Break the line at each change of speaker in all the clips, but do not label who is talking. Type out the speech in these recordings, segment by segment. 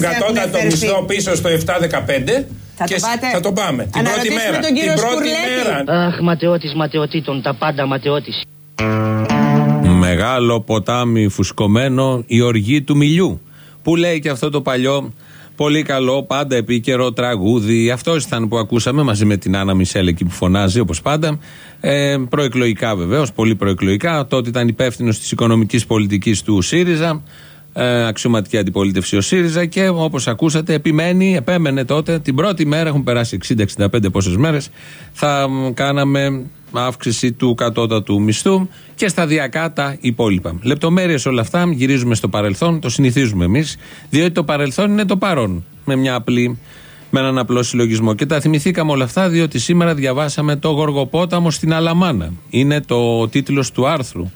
θέλουμε να πάμε τον κατώτατο μισθό πίσω στο 7-15
θα
και
το πάτε.
θα το πάμε. Την πρώτη μέρα.
τον κύριο
την πρώτη
Σκουρλέτη.
μέρα.
Αχ, ματαιώτης ματαιωτήτων, τα πάντα ματαιώτης.
Μεγάλο ποτάμι φουσκωμένο, η οργή του μιλιού. Που λέει και αυτό το παλιό, πολύ καλό, πάντα επίκαιρο τραγούδι. Αυτός ήταν που ακούσαμε μαζί με την Άννα Μισελ εκεί που φωνάζει όπως πάντα. Ε, προεκλογικά βεβαίως, πολύ προεκλογικά. Τότε ήταν υπεύθυνος της οικονομικής πολιτικής του ΣΥΡΙΖΑ. Ε, αξιωματική αντιπολίτευση ο ΣΥΡΙΖΑ και όπως ακούσατε, επιμένει, επέμενε τότε την πρώτη μέρα, έχουν περάσει 60-65 πόσες μέρες, θα μ, κάναμε αύξηση του κατώτατου μισθού και σταδιακά τα υπόλοιπα. Λεπτομέρειες όλα αυτά γυρίζουμε στο παρελθόν, το συνηθίζουμε εμείς, διότι το παρελθόν είναι το παρόν. Με μια απλή με έναν απλό συλλογισμό. Και τα θυμηθήκαμε όλα αυτά διότι σήμερα διαβάσαμε το Γοργοπόταμο στην Αλαμάνα. Είναι το τίτλος του άρθρου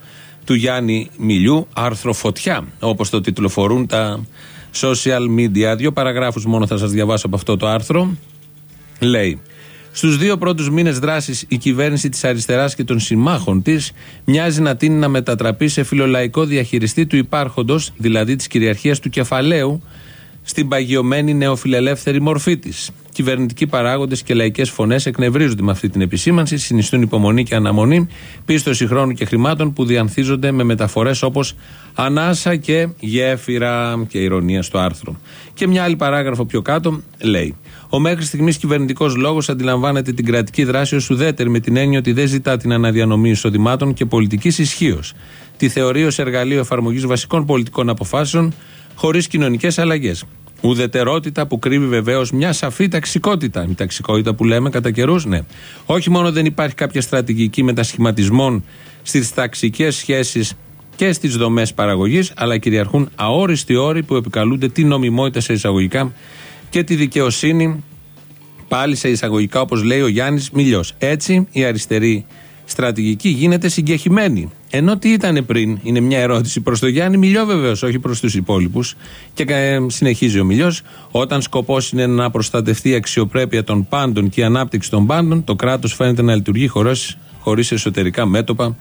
του Γιάννη Μιλιού, άρθρο Φωτιά, όπως το τιτλοφορούν τα social media. Δύο παραγράφους μόνο θα σας διαβάσω από αυτό το άρθρο. Λέει Στους δύο πρώτους μήνες δράσης, η κυβέρνηση της αριστεράς και των συμμάχων της μοιάζει να τίνει να μετατραπεί σε φιλολαϊκό διαχειριστή του υπάρχοντος, δηλαδή της κυριαρχίας του κεφαλαίου, στην παγιωμένη νεοφιλελεύθερη μορφή της. Κυβερνητικοί παράγοντες και λαϊκές φωνές εκνευρίζονται με αυτή την επισήμανση, συνιστούν υπομονή και αναμονή, πίστοση χρόνου και χρημάτων που διανθίζονται με μεταφορές όπως ανάσα και γέφυρα και ηρωνία στο άρθρο. Και μια άλλη παράγραφο πιο κάτω λέει: Ο μέχρι στιγμής κυβερνητικός λόγος αντιλαμβάνεται την κρατική δράση ως ουδέτερη με την έννοια ότι δεν ζητά την αναδιανομή εισοδημάτων και πολιτικής ισχύως. Τη θεωρεί ως εργαλείο εφαρμογής βασικών πολιτικών αποφάσεων χωρίς κοινωνικές αλλαγές. Ουδετερότητα που κρύβει βεβαίως μια σαφή ταξικότητα. Η ταξικότητα που λέμε κατά καιρούς, ναι. Όχι μόνο δεν υπάρχει κάποια στρατηγική μετασχηματισμών στις ταξικές σχέσεις και στις δομές παραγωγής, αλλά κυριαρχούν αόριστοι όροι που επικαλούνται τη νομιμότητα σε εισαγωγικά και τη δικαιοσύνη πάλι σε εισαγωγικά, όπως λέει ο Γιάννης Μιλιός. Έτσι, η αριστερή στρατηγική γίνεται συγκεχημένη. Ενώ τι ήταν πριν, είναι μια ερώτηση προς τον Γιάννη Μιλιό, βεβαίως, όχι προς τους υπόλοιπους. Και ε, συνεχίζει ο Μιλιός, όταν σκοπός είναι να προστατευτεί η αξιοπρέπεια των πάντων και η ανάπτυξη των πάντων, το κράτος φαίνεται να λειτουργεί χωρίς εσωτερικά μέτωπα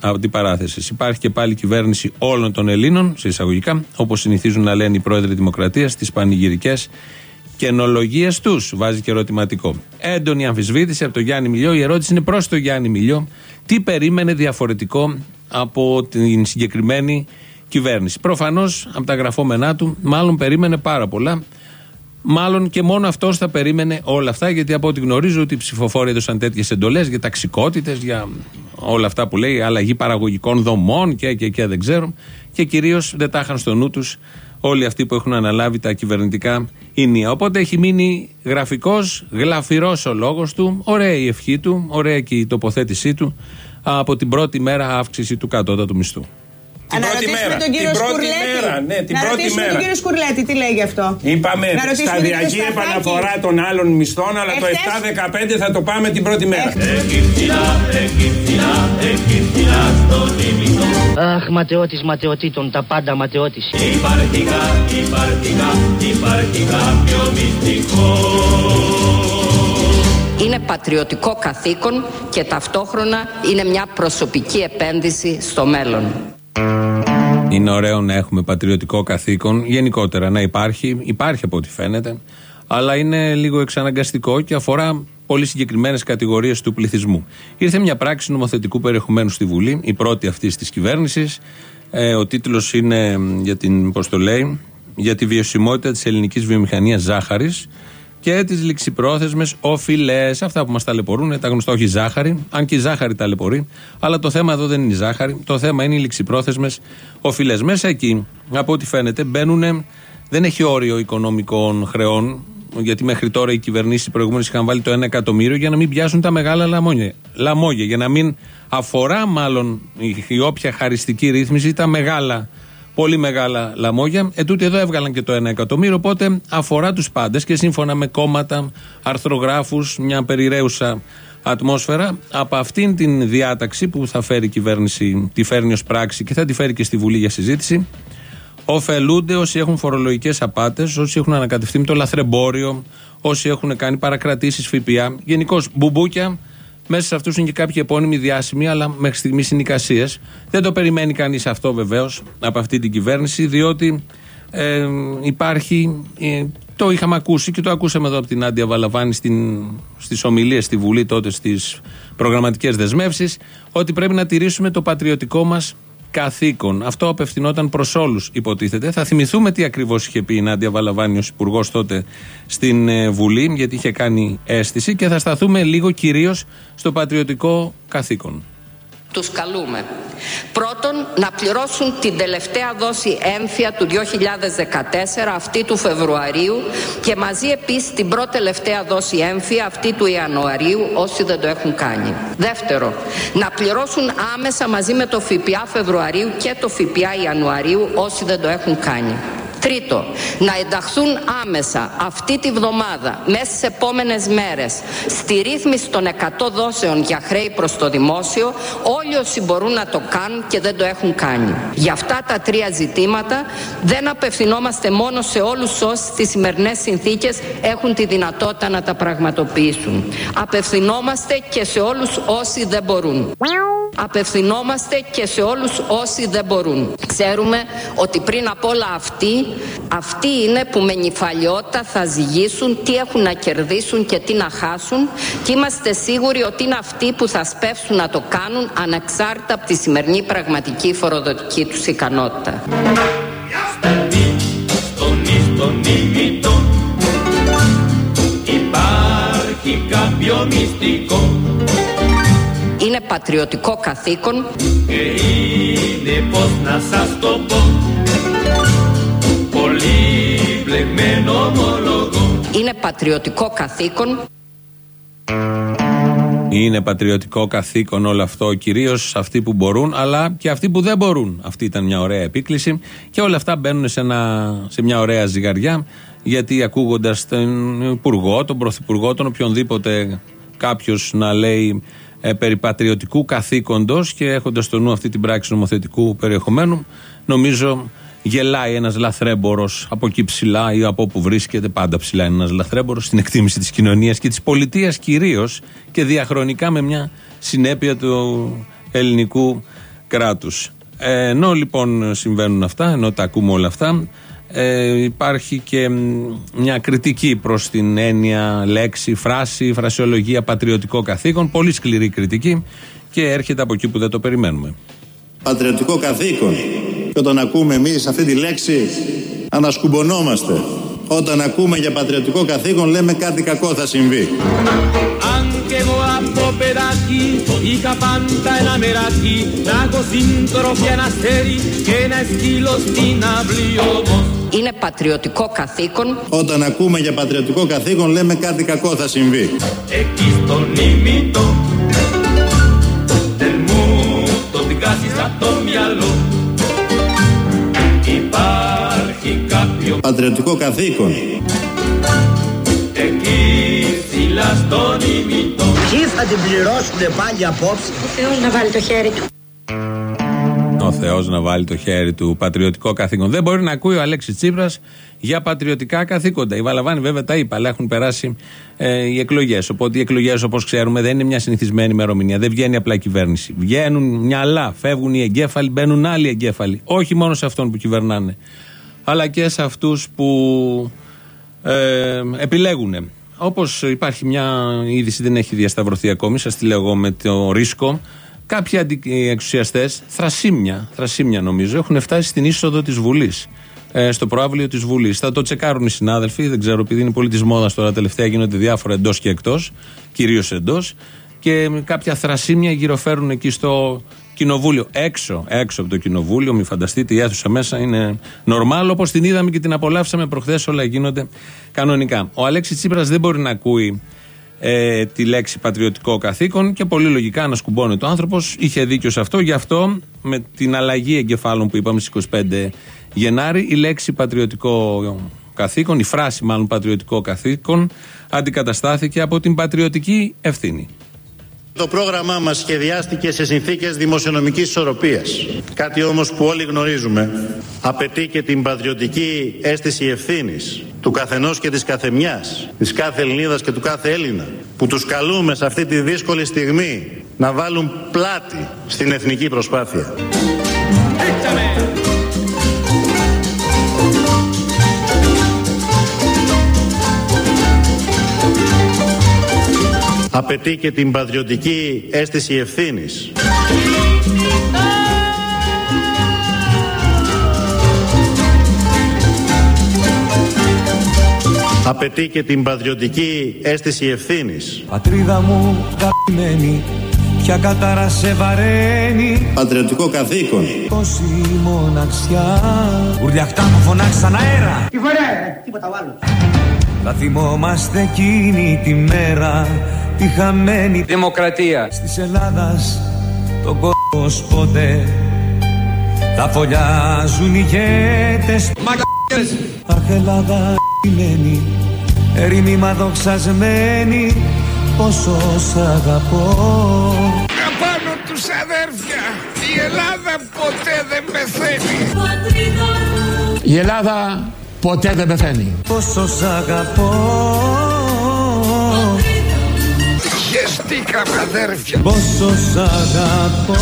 αντιπαράθεσης. Υπάρχει και πάλι κυβέρνηση όλων των Ελλήνων, σε εισαγωγικά, όπως συνηθίζουν να λένε οι πρόεδροι Δημοκρατίας στι πανηγυρικές καινολογίε τους. Βάζει και ερωτηματικό. Έντονη αμφισβήτηση από τον Γιάννη Μιλιό. Η ερώτηση είναι προς τον Γιάννη Μιλιό. Τι περίμενε διαφορετικό από την συγκεκριμένη κυβέρνηση; Προφανώς από τα γραφόμενά του, μάλλον περίμενε πάρα πολλά. Μάλλον και μόνο αυτός θα περίμενε όλα αυτά, γιατί από ό,τι γνωρίζω ότι οι ψηφοφόροι έδωσαν τέτοιες εντολές για ταξικότητες, για όλα αυτά που λέει, αλλαγή παραγωγικών δομών και, και, και δεν ξέρω. Και κυρίως δεν τα είχαν στο νου τους όλοι αυτοί που έχουν αναλάβει τα κυβερνητικά ηνία. Οπότε έχει μείνει γραφικός, γλαφυρός ο λόγος του, ωραία η ευχή του, ωραία και η τοποθέτησή του από την πρώτη μέρα αύξηση του κατώτατου μισθού.
Την
να
πρώτη
ρωτήσουμε
μέρα.
τον κύριο
την πρώτη
Σκουρλέτη.
μέρα. Ναι, την
να
πρώτη
ρωτήσουμε
μέρα.
τον κύριο Σκουρλέτη, τι λέει γι' αυτό.
Είπαμε
Να ρωτήσουμε τον
σταδιακή
κύριο Σταθάκη.
επαναφορά των άλλων μισθών, αλλά το
Εχθές-
7-15 θα το πάμε την πρώτη μέρα.
Αχ, ματαιώτης ματαιωτήτων, τα πάντα ματαιώτης.
Είναι πατριωτικό καθήκον και ταυτόχρονα είναι μια προσωπική επένδυση στο μέλλον.
Είναι ωραίο να έχουμε πατριωτικό καθήκον, γενικότερα να υπάρχει. Υπάρχει από ό,τι φαίνεται. Αλλά είναι λίγο εξαναγκαστικό και αφορά πολύ συγκεκριμένες κατηγορίες του πληθυσμού. Ήρθε μια πράξη νομοθετικού περιεχομένου στη Βουλή, η πρώτη αυτή της κυβέρνησης. Ε, ο τίτλος είναι για την, πώς το λέει, για τη βιωσιμότητα της ελληνικής βιομηχανίας ζάχαρης και τις ληξιπρόθεσμες οφειλές. Αυτά που μας ταλαιπωρούν, τα γνωστά όχι ζάχαρη, αν και η ζάχαρη ταλαιπωρεί. Αλλά το θέμα εδώ δεν είναι η ζάχαρη, το θέμα είναι οι ληξιπρόθεσμες οφειλές. Μέσα εκεί, από ό,τι φαίνεται, μπαίνουν. Δεν έχει όριο οικονομικών χρεών, γιατί μέχρι τώρα οι κυβερνήσεις οι προηγούμενες είχαν βάλει το 1 εκατομμύριο για να μην πιάσουν τα μεγάλα λαμόγια. λαμόγια για να μην αφορά μάλλον η, η όποια χαριστική ρύθμιση τα μεγάλα πολύ μεγάλα λαμόγια. Ε, τούτοι εδώ έβγαλαν και το 1 εκατομμύριο, οπότε αφορά τους πάντες και σύμφωνα με κόμματα, αρθρογράφους, μια περιραίουσα ατμόσφαιρα. Από αυτήν την διάταξη που θα φέρει η κυβέρνηση, τη φέρνει ως πράξη και θα τη φέρει και στη Βουλή για συζήτηση, ωφελούνται όσοι έχουν φορολογικές απάτες, όσοι έχουν ανακατευτεί με το λαθρεμπόριο, όσοι έχουν κάνει παρακρατήσεις ΦΠΑ, γενικώς μπουμπούκια Μέσα σε αυτούς είναι και κάποιοι επώνυμοι διάσημοι, αλλά μέχρι στιγμής εικασίες. Δεν το περιμένει κανείς αυτό βεβαίως από αυτή την κυβέρνηση, διότι ε, υπάρχει. Ε, το είχαμε ακούσει και το ακούσαμε εδώ από την Άντια Βαλαβάνη στις ομιλίες στη Βουλή τότε στις προγραμματικές δεσμεύσεις, ότι πρέπει να τηρήσουμε το πατριωτικό μας καθήκον. Αυτό απευθυνόταν προς όλους, υποτίθεται. Θα θυμηθούμε τι ακριβώς είχε πει η Νάντια Βαλαβάνη ως υπουργός τότε στην ε, Βουλή, γιατί είχε κάνει αίσθηση και θα σταθούμε λίγο κυρίως στο πατριωτικό καθήκον.
Τους καλούμε. Πρώτον, να πληρώσουν την τελευταία δόση έμφυα του 2014, αυτή του Φεβρουαρίου και μαζί επίσης την πρώτη τελευταία δόση έμφυα, αυτή του Ιανουαρίου, όσοι δεν το έχουν κάνει. Δεύτερο, να πληρώσουν άμεσα μαζί με το ΦΠΑ Φεβρουαρίου και το ΦΠΑ Ιανουαρίου, όσοι δεν το έχουν κάνει. Τρίτο, να ενταχθούν άμεσα αυτή τη βδομάδα, μέσα στις επόμενες μέρες, στη ρύθμιση των 100 δόσεων για χρέη προς το δημόσιο, όλοι όσοι μπορούν να το κάνουν και δεν το έχουν κάνει. Για αυτά τα τρία ζητήματα δεν απευθυνόμαστε μόνο σε όλους όσοι στις σημερινές συνθήκες έχουν τη δυνατότητα να τα πραγματοποιήσουν. Απευθυνόμαστε και σε όλους όσοι δεν μπορούν. Απευθυνόμαστε και σε όλους όσοι δεν μπορούν. Ξέρουμε ότι πριν από όλα αυτοί αυτοί είναι που με νυφαλιότητα θα ζυγίσουν τι έχουν να κερδίσουν και τι να χάσουν και είμαστε σίγουροι ότι είναι αυτοί που θα σπεύσουν να το κάνουν ανεξάρτητα από τη σημερινή πραγματική φοροδοτική τους ικανότητα. Υπάρχει κάποιο μυστικό Είναι πατριωτικό καθήκον Και είναι πως να σας το πω είναι πατριωτικό καθήκον.
Είναι πατριωτικό καθήκον όλο αυτό, κυρίως αυτοί που μπορούν, αλλά και αυτοί που δεν μπορούν. Αυτή ήταν μια ωραία επίκληση. Και όλα αυτά μπαίνουν σε, ένα, σε μια ωραία ζυγαριά, γιατί ακούγοντας τον Υπουργό, τον Πρωθυπουργό, τον οποιονδήποτε κάποιος να λέει ε, περί πατριωτικού καθήκοντος και έχοντας στο νου αυτή την πράξη νομοθετικού περιεχομένου, νομίζω γελάει ένας λαθρέμπορος από εκεί ψηλά ή από όπου βρίσκεται, πάντα ψηλά είναι ένας λαθρέμπορος, στην εκτίμηση της κοινωνίας και της πολιτείας κυρίως και διαχρονικά με μια συνέπεια του ελληνικού κράτους. Ε, ενώ λοιπόν συμβαίνουν αυτά, ενώ τα ακούμε όλα αυτά, ε, υπάρχει και μια κριτική προς την έννοια λέξη, φράση, φρασιολογία, πατριωτικό καθήκον, πολύ σκληρή κριτική και έρχεται από εκεί που δεν το περιμένουμε.
Πατριωτικό καθήκον και όταν ακούμε εμείς αυτή τη λέξη ανασκουμπονόμαστε. Όταν ακούμε για πατριωτικό καθήκον λέμε κάτι κακό θα συμβεί.
Είναι πατριωτικό καθήκον.
Όταν ακούμε για πατριωτικό καθήκον λέμε κάτι κακό θα συμβεί. Εκεί στον ημιτό, το μυαλό πατριωτικό καθήκον. Εκεί ψηλά στον
ημιτό. Ποιοι θα την πληρώσουνε πάλι απόψε. Ο Θεός να βάλει το χέρι του.
Ο Θεός να βάλει το χέρι του πατριωτικό καθήκον. Δεν μπορεί να ακούει ο Αλέξης Τσίπρας για πατριωτικά καθήκοντα. Η Βαλαβάνη βέβαια τα είπα, αλλά έχουν περάσει ε, οι εκλογές. Οπότε οι εκλογές, όπως ξέρουμε, δεν είναι μια συνηθισμένη ημερομηνία. Δεν βγαίνει απλά κυβέρνηση. Βγαίνουν μυαλά, φεύγουν οι εγκέφαλοι, μπαίνουν άλλοι εγκέφαλοι. Όχι μόνο σε αυτόν που κυβερνάνε αλλά και σε αυτούς που ε, επιλέγουν. Όπως υπάρχει μια είδηση, δεν έχει διασταυρωθεί ακόμη, σας τη λέγω με το ρίσκο. Κάποιοι εξουσιαστέ, θρασίμια, θρασίμια νομίζω, έχουν φτάσει στην είσοδο της Βουλής. Ε, στο προάβλιο της Βουλής. Θα το τσεκάρουν οι συνάδελφοι, δεν ξέρω, επειδή είναι πολύ της μόδας τώρα τελευταία, γίνονται διάφορα εντός και εκτός, κυρίως εντός. Και κάποια θρασίμια γυροφέρουν εκεί στο κοινοβούλιο. Έξω, έξω από το κοινοβούλιο, μην φανταστείτε, η αίθουσα μέσα είναι νορμάλ. Όπως την είδαμε και την απολαύσαμε προχθές, όλα γίνονται κανονικά. Ο Αλέξης Τσίπρας δεν μπορεί να ακούει ε, τη λέξη πατριωτικό καθήκον και πολύ λογικά να σκουμπώνει το άνθρωπος. Είχε δίκιο σε αυτό. Γι' αυτό με την αλλαγή εγκεφάλων που είπαμε στις 25 Γενάρη, η λέξη πατριωτικό καθήκον, η φράση μάλλον πατριωτικό καθήκον, αντικαταστάθηκε από την πατριωτική ευθύνη.
Το πρόγραμμά μας σχεδιάστηκε σε συνθήκες δημοσιονομικής ισορροπίας. Κάτι όμως που όλοι γνωρίζουμε απαιτεί και την πατριωτική αίσθηση ευθύνης του καθενός και της καθεμιάς, της κάθε Ελληνίδας και του κάθε Έλληνα, που τους καλούμε σε αυτή τη δύσκολη στιγμή να βάλουν πλάτη στην εθνική προσπάθεια. Απαιτεί και την πατριωτική αίσθηση ευθύνης. Απαιτεί και την πατριωτική αίσθηση ευθύνης.
Πατρίδα μου καημένη, πια κατάρα σε βαραίνει.
Πατριωτικό καθήκον.
Τόση μοναξιά. Ουρλιαχτά μου φωνάξαν αέρα.
Τι φορέ, τίποτα άλλο.
Θα θυμόμαστε εκείνη τη μέρα τη χαμένη
Δημοκρατία.
της Ελλάδας τον κόσμο ποτέ θα φωλιάζουν οι ηγέτες
Μαγκές.
Αχ Ελλάδα ημένη ερήμημα δοξασμένη πόσο σ' αγαπώ
Απάνω τους αδέρφια. Η Ελλάδα ποτέ δεν πεθαίνει.
Η Ελλάδα ποτέ δεν πεθαίνει.
πόσο σ' αγαπώ
Χεστήκαμε αδέρφια.
πόσο σ' αγαπώ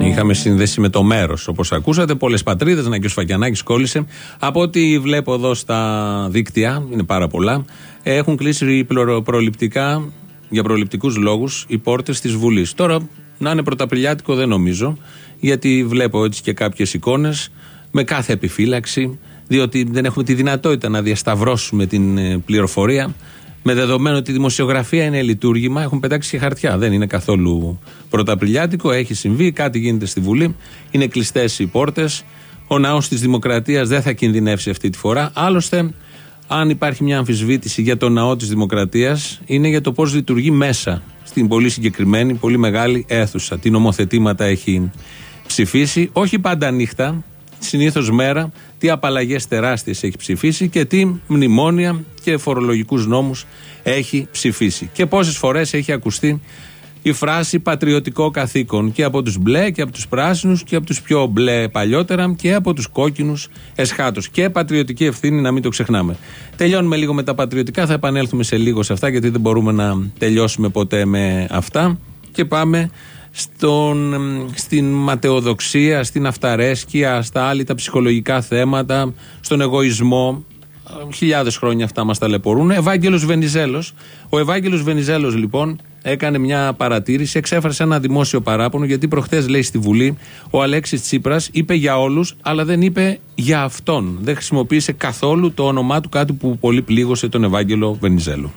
Είχαμε σύνδεση με το μέρος. Όπως ακούσατε, πολλές πατρίδες, να και ο Σφακιανάκης κόλλησε. Από ό,τι βλέπω εδώ στα δίκτυα, είναι πάρα πολλά, έχουν κλείσει πληρο- προληπτικά, για προληπτικούς λόγους, οι πόρτες της Βουλής. Τώρα, να είναι πρωταπριλιάτικο δεν νομίζω, γιατί βλέπω έτσι και κάποιες εικόνες με κάθε επιφύλαξη, διότι δεν έχουμε τη δυνατότητα να διασταυρώσουμε την ε, πληροφορία. Με δεδομένο ότι η δημοσιογραφία είναι λειτουργήμα, έχουν πετάξει και χαρτιά. Δεν είναι καθόλου πρωταπριλιάτικο, έχει συμβεί, κάτι γίνεται στη Βουλή. Είναι κλειστές οι πόρτες. Ο ναός της Δημοκρατίας δεν θα κινδυνεύσει αυτή τη φορά. Άλλωστε, αν υπάρχει μια αμφισβήτηση για το ναό της Δημοκρατίας, είναι για το πώς λειτουργεί μέσα. Στην πολύ συγκεκριμένη, πολύ μεγάλη αίθουσα. Τι νομοθετήματα έχει ψηφίσει, όχι πάντα νύχτα, συνήθως μέρα, τι απαλλαγές τεράστιες έχει ψηφίσει και τι μνημόνια και φορολογικούς νόμους έχει ψηφίσει. Και πόσες φορές έχει ακουστεί η φράση πατριωτικό καθήκον και από τους μπλε και από τους πράσινους και από τους πιο μπλε παλιότερα και από τους κόκκινους εσχάτως. Και πατριωτική ευθύνη, να μην το ξεχνάμε. Τελειώνουμε λίγο με τα πατριωτικά, θα επανέλθουμε σε λίγο σε αυτά γιατί δεν μπορούμε να τελειώσουμε ποτέ με αυτά. Και πάμε στον, εμ, στην ματαιοδοξία, στην αυταρέσκεια, στα άλλη τα ψυχολογικά θέματα, στον εγωισμό. Χιλιάδες χρόνια αυτά μας ταλαιπωρούν. Ευάγγελος Βενιζέλος. Ο Ευάγγελος Βενιζέλος λοιπόν έκανε μια παρατήρηση, εξέφρασε ένα δημόσιο παράπονο γιατί προχτές λέει στη Βουλή ο Αλέξης Τσίπρας είπε για όλους αλλά δεν είπε για αυτόν. Δεν χρησιμοποίησε καθόλου το όνομά του κάτι που πολύ πλήγωσε τον Ευάγγελο Βενιζέλο.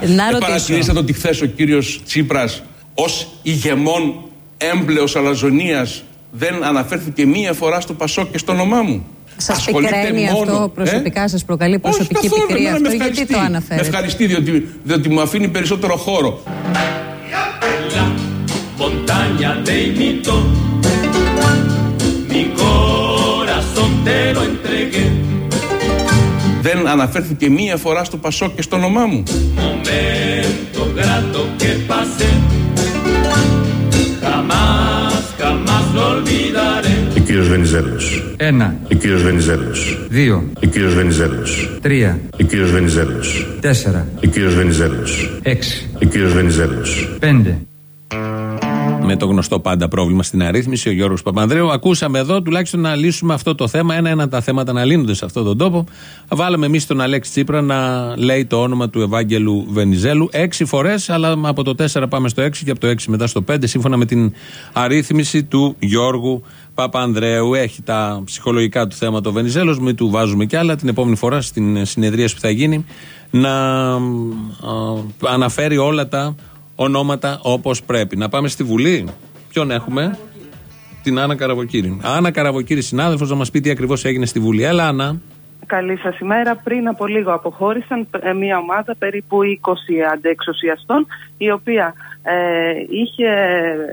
Να ρωτήσω.
Παρατηρήσατε ότι χθες ο κύριος Τσίπρας ως ηγεμόν έμπλεος αλαζονίας δεν αναφέρθηκε μία φορά στο Πασό και στο όνομά μου.
Σας
Ασχολείται
πικραίνει
μόνο-
αυτό προσωπικά,
Ε;
σας προκαλεί προσωπική
Όχι καθόλου,
πικρία
εμένα
αυτό,
με
γιατί το
ευχαριστεί.
αναφέρετε;
Με ευχαριστεί διότι, διότι μου αφήνει περισσότερο χώρο.
Montaña te imito, mi corazón te lo entregué.
Δεν αναφέρθηκε μία φορά στο Πασό και στο όνομά μου.
Momento grato que pasé,
κύριος Βενιζέλος.
Ένα,
Ο κύριος Βενιζέλος.
δύο,
Ο κύριος Βενιζέλος.
τρία,
Ο κύριος Βενιζέλος.
τέσσερα,
Ο κύριος Βενιζέλος.
έξι,
Ο κύριος Βενιζέλος.
πέντε.
με το γνωστό πάντα πρόβλημα στην αρρύθμιση, ο Γιώργος Παπανδρέου. Ακούσαμε εδώ τουλάχιστον να λύσουμε αυτό το θέμα. Ένα-ένα τα θέματα να λύνονται σε αυτόν τον τόπο. Βάλαμε εμείς τον Αλέξη Τσίπρα να λέει το όνομα του Ευάγγελου Βενιζέλου έξι φορές, αλλά από το 4 πάμε στο 6 και από το 6 μετά στο 5, σύμφωνα με την αρρύθμιση του Γιώργου Παπανδρέου. Έχει τα ψυχολογικά του θέματα ο Βενιζέλος, μην του βάζουμε κι άλλα την επόμενη φορά στην συνεδρία που θα γίνει να α, αναφέρει όλα τα ονόματα όπως πρέπει. Να πάμε στη Βουλή. Ποιον έχουμε, την Άννα Καραβοκύρη. Άννα Καραβοκύρη, συνάδελφος, να μας πει τι ακριβώς έγινε στη Βουλή. Έλα, Άννα.
Καλή σας ημέρα. Πριν από λίγο αποχώρησαν ε, μια ομάδα περίπου 20 αντεξουσιαστών, η οποία ε, είχε,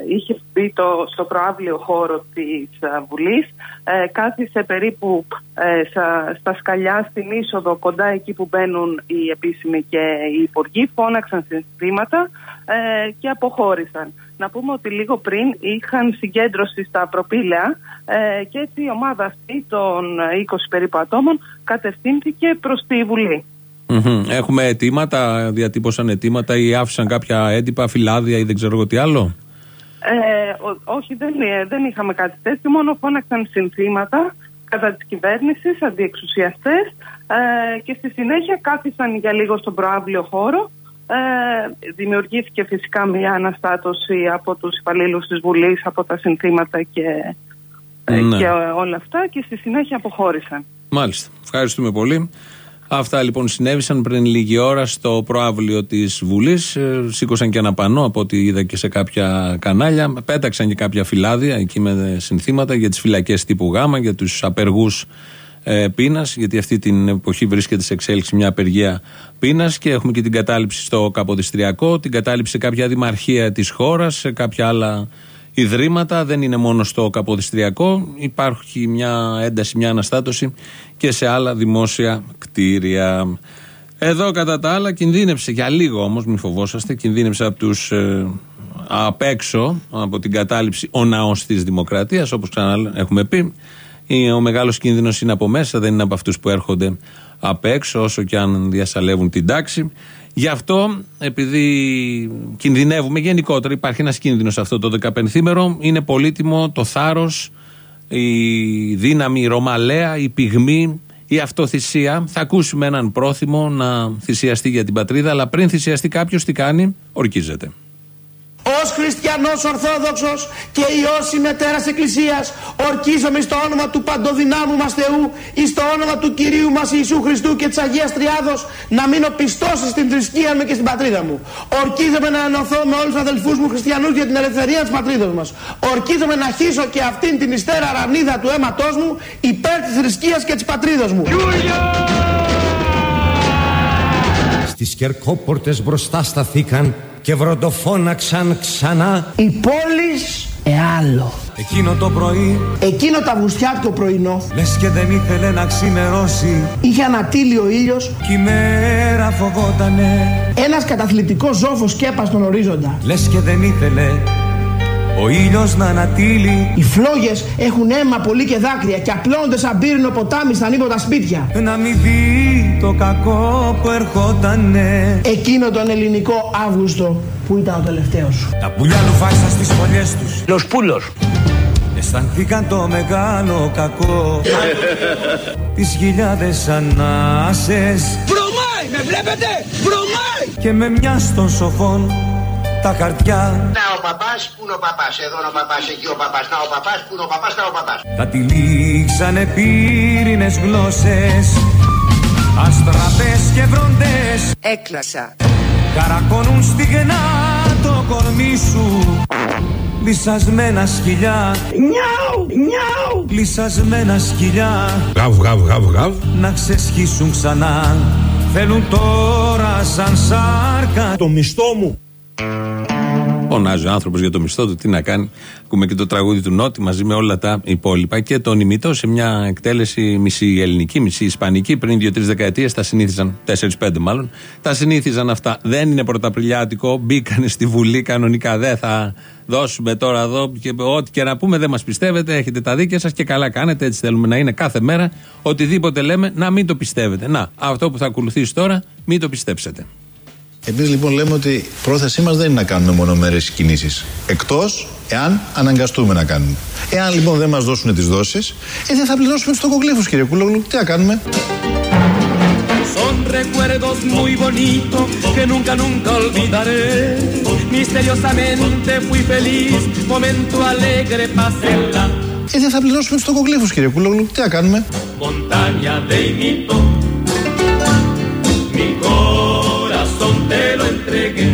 είχε μπει το, στο προάβλιο χώρο της ε, Βουλής, ε, κάθισε περίπου ε, στα, στα σκαλιά στην είσοδο κοντά εκεί που μπαίνουν οι επίσημοι και οι υπουργοί, φώναξαν συνθήματα ε, και αποχώρησαν. Να πούμε ότι λίγο πριν είχαν συγκέντρωση στα προπήλαια ε, και έτσι η ομάδα αυτή των 20 περίπου ατόμων κατευθύνθηκε προς τη Βουλή.
Μμμ. Έχουμε αιτήματα, διατύπωσαν αιτήματα ή άφησαν κάποια έντυπα, φυλάδια ή δεν ξέρω εγώ τι άλλο;
Ε, ο- όχι, δεν, ε, δεν είχαμε κάτι τέτοιο, μόνο φώναξαν συνθήματα κατά της κυβέρνησης, αντιεξουσιαστές ε, και στη συνέχεια κάθισαν για λίγο στον προάβλιο χώρο. Ε, δημιουργήθηκε φυσικά μια αναστάτωση από τους υπαλλήλους της Βουλής, από τα συνθήματα και, ε,
Ναι.
και όλα αυτά και στη συνέχεια αποχώρησαν.
Μάλιστα. Ευχαριστούμε πολύ. Αυτά λοιπόν συνέβησαν πριν λίγη ώρα στο προάβλιο της Βουλής. Σήκωσαν και ένα πανό από ό,τι είδα και σε κάποια κανάλια. Πέταξαν και κάποια φυλάδια εκεί με συνθήματα για τις φυλακές τύπου Γ, για τους απεργούς ε, πείνας, γιατί αυτή την εποχή βρίσκεται σε εξέλιξη μια απεργία πείνας και έχουμε και την κατάληψη στο Καποδιστριακό, την κατάληψη σε κάποια δημαρχία της χώρας, σε κάποια άλλα ιδρύματα. Δεν είναι μόνο στο Καποδιστριακό, υπάρχει μια ένταση, μια αναστάτωση και σε άλλα δημόσια κτίρια. Εδώ κατά τα άλλα κινδύνεψε για λίγο όμως, μην φοβόσαστε, κινδύνεψε από τους ε, απ' έξω από την κατάληψη ο ναός της δημοκρατίας όπως ξανά έχουμε πει. Ε, Ο μεγάλος κίνδυνος είναι από μέσα, δεν είναι από αυτούς που έρχονται απ' έξω όσο και αν διασαλεύουν την τάξη. Γι' αυτό, επειδή κινδυνεύουμε γενικότερα, υπάρχει ένας κίνδυνος αυτό το 15ήμερο, είναι πολύτιμο το θάρρος, η δύναμη, η ρωμαλαία, η πυγμή, η αυτοθυσία. Θα ακούσουμε έναν πρόθυμο να θυσιαστεί για την πατρίδα, αλλά πριν θυσιαστεί κάποιος, τι κάνει, ορκίζεται.
Ως χριστιανός ορθόδοξος και Υιός ημετέρας Εκκλησίας ορκίζομαι στο όνομα του παντοδυνάμου μας Θεού ή στο όνομα του Κυρίου μας Ιησού Χριστού και της Αγίας Τριάδος να μείνω πιστός στην θρησκεία μου και στην πατρίδα μου. Ορκίζομαι να ενωθώ με όλους τους αδελφούς μου χριστιανούς για την ελευθερία της πατρίδας μας. Ορκίζομαι να χύσω και αυτήν την υστέρα ρανίδα του αίματός μου υπέρ της θρησκείας και της πατρίδας μου.
Στις κερκόπορτες μπροστά σταθήκαν και βροντοφώναξαν ξανά.
Η πόλης εάλλο.
Εκείνο το πρωί
Εκείνο τα βουστιάτικο πρωινό.
λες και δεν ήθελε να ξημερώσει.
Είχε ανατείλει ο ήλιος.
Κι η μέρα φοβότανε.
Ένας καταθλιπτικός ζώφος σκέπα στον ορίζοντα.
Λες και δεν ήθελε ο ήλιος να ανατείλει
Οι φλόγες έχουν αίμα πολύ και δάκρυα και απλώνονται σαν πύρινο ποτάμι στα νύποτα σπίτια.
Να μην δει το κακό που ερχότανε
Εκείνο τον ελληνικό Αύγουστο που ήταν ο τελευταίος σου.
Τα πουλιά λουφάξαν στις φωλιές τους
Los πούλος.
Αισθανθήκαν το μεγάλο κακό Τις χιλιάδες ανάσες
Βρωμάει, με βλέπετε, βρωμάει.
Και με μια των σοφών τα χαρτιά
Να ο παπάς, πού είναι ο παπάς, εδώ είναι ο παπάς, εκεί ο παπάς, να ο παπάς, πού είναι ο παπάς, να ο παπάς.
Τα τυλίξανε πύρινες γλώσσες Αστραπές και βροντές
Έκλασα.
Καρακώνουν στιγνά το κορμί σου Λυσασμένα σκυλιά
Νιάου, νιάου.
Λυσασμένα σκυλιά
Γαβ, γαβ, γαβ, γαβ.
Να ξεσχίσουν ξανά Θέλουν τώρα σαν σάρκα
Το μισθό μου.
Φωνάζει ο άνθρωπος για το μισθό του, τι να κάνει. Ακούμε και το τραγούδι του Νότι μαζί με όλα τα υπόλοιπα. Και τον ημιτό σε μια εκτέλεση μισή ελληνική, μισή ισπανική. Πριν δύο-τρεις δεκαετίες τα συνήθιζαν, τέσσερι-πέντε μάλλον, τα συνήθιζαν αυτά. Δεν είναι πρωταπριλιάτικο. Μπήκανε στη Βουλή κανονικά. Δεν θα δώσουμε τώρα εδώ και ό,τι και να πούμε δεν μας πιστεύετε. Έχετε τα δίκαια σας και καλά κάνετε. Έτσι θέλουμε να είναι κάθε μέρα. Οτιδήποτε λέμε να μην το πιστεύετε. Να, αυτό που θα ακολουθήσει τώρα, μην το πιστέψετε.
Εμείς λοιπόν λέμε ότι η πρόθεσή μας δεν είναι να κάνουμε μονομερές κινήσεις. Εκτός εάν αναγκαστούμε να κάνουμε. Εάν λοιπόν δεν μας δώσουν τις δόσεις, ε, δεν θα πληρώσουμε τους τοκογλύφους κύριε Κούλογλου. Τι να κάνουμε;
Son recuerdos muy bonitos que nunca, nunca olvidaré. Misteriosamente fui feliz, momento alegre pasé la
Ε, δεν θα πληρώσουμε τους τοκογλύφους κύριε Κούλογλου. Τι να κάνουμε;
montaña de Imito. Mi corazón te lo entregué.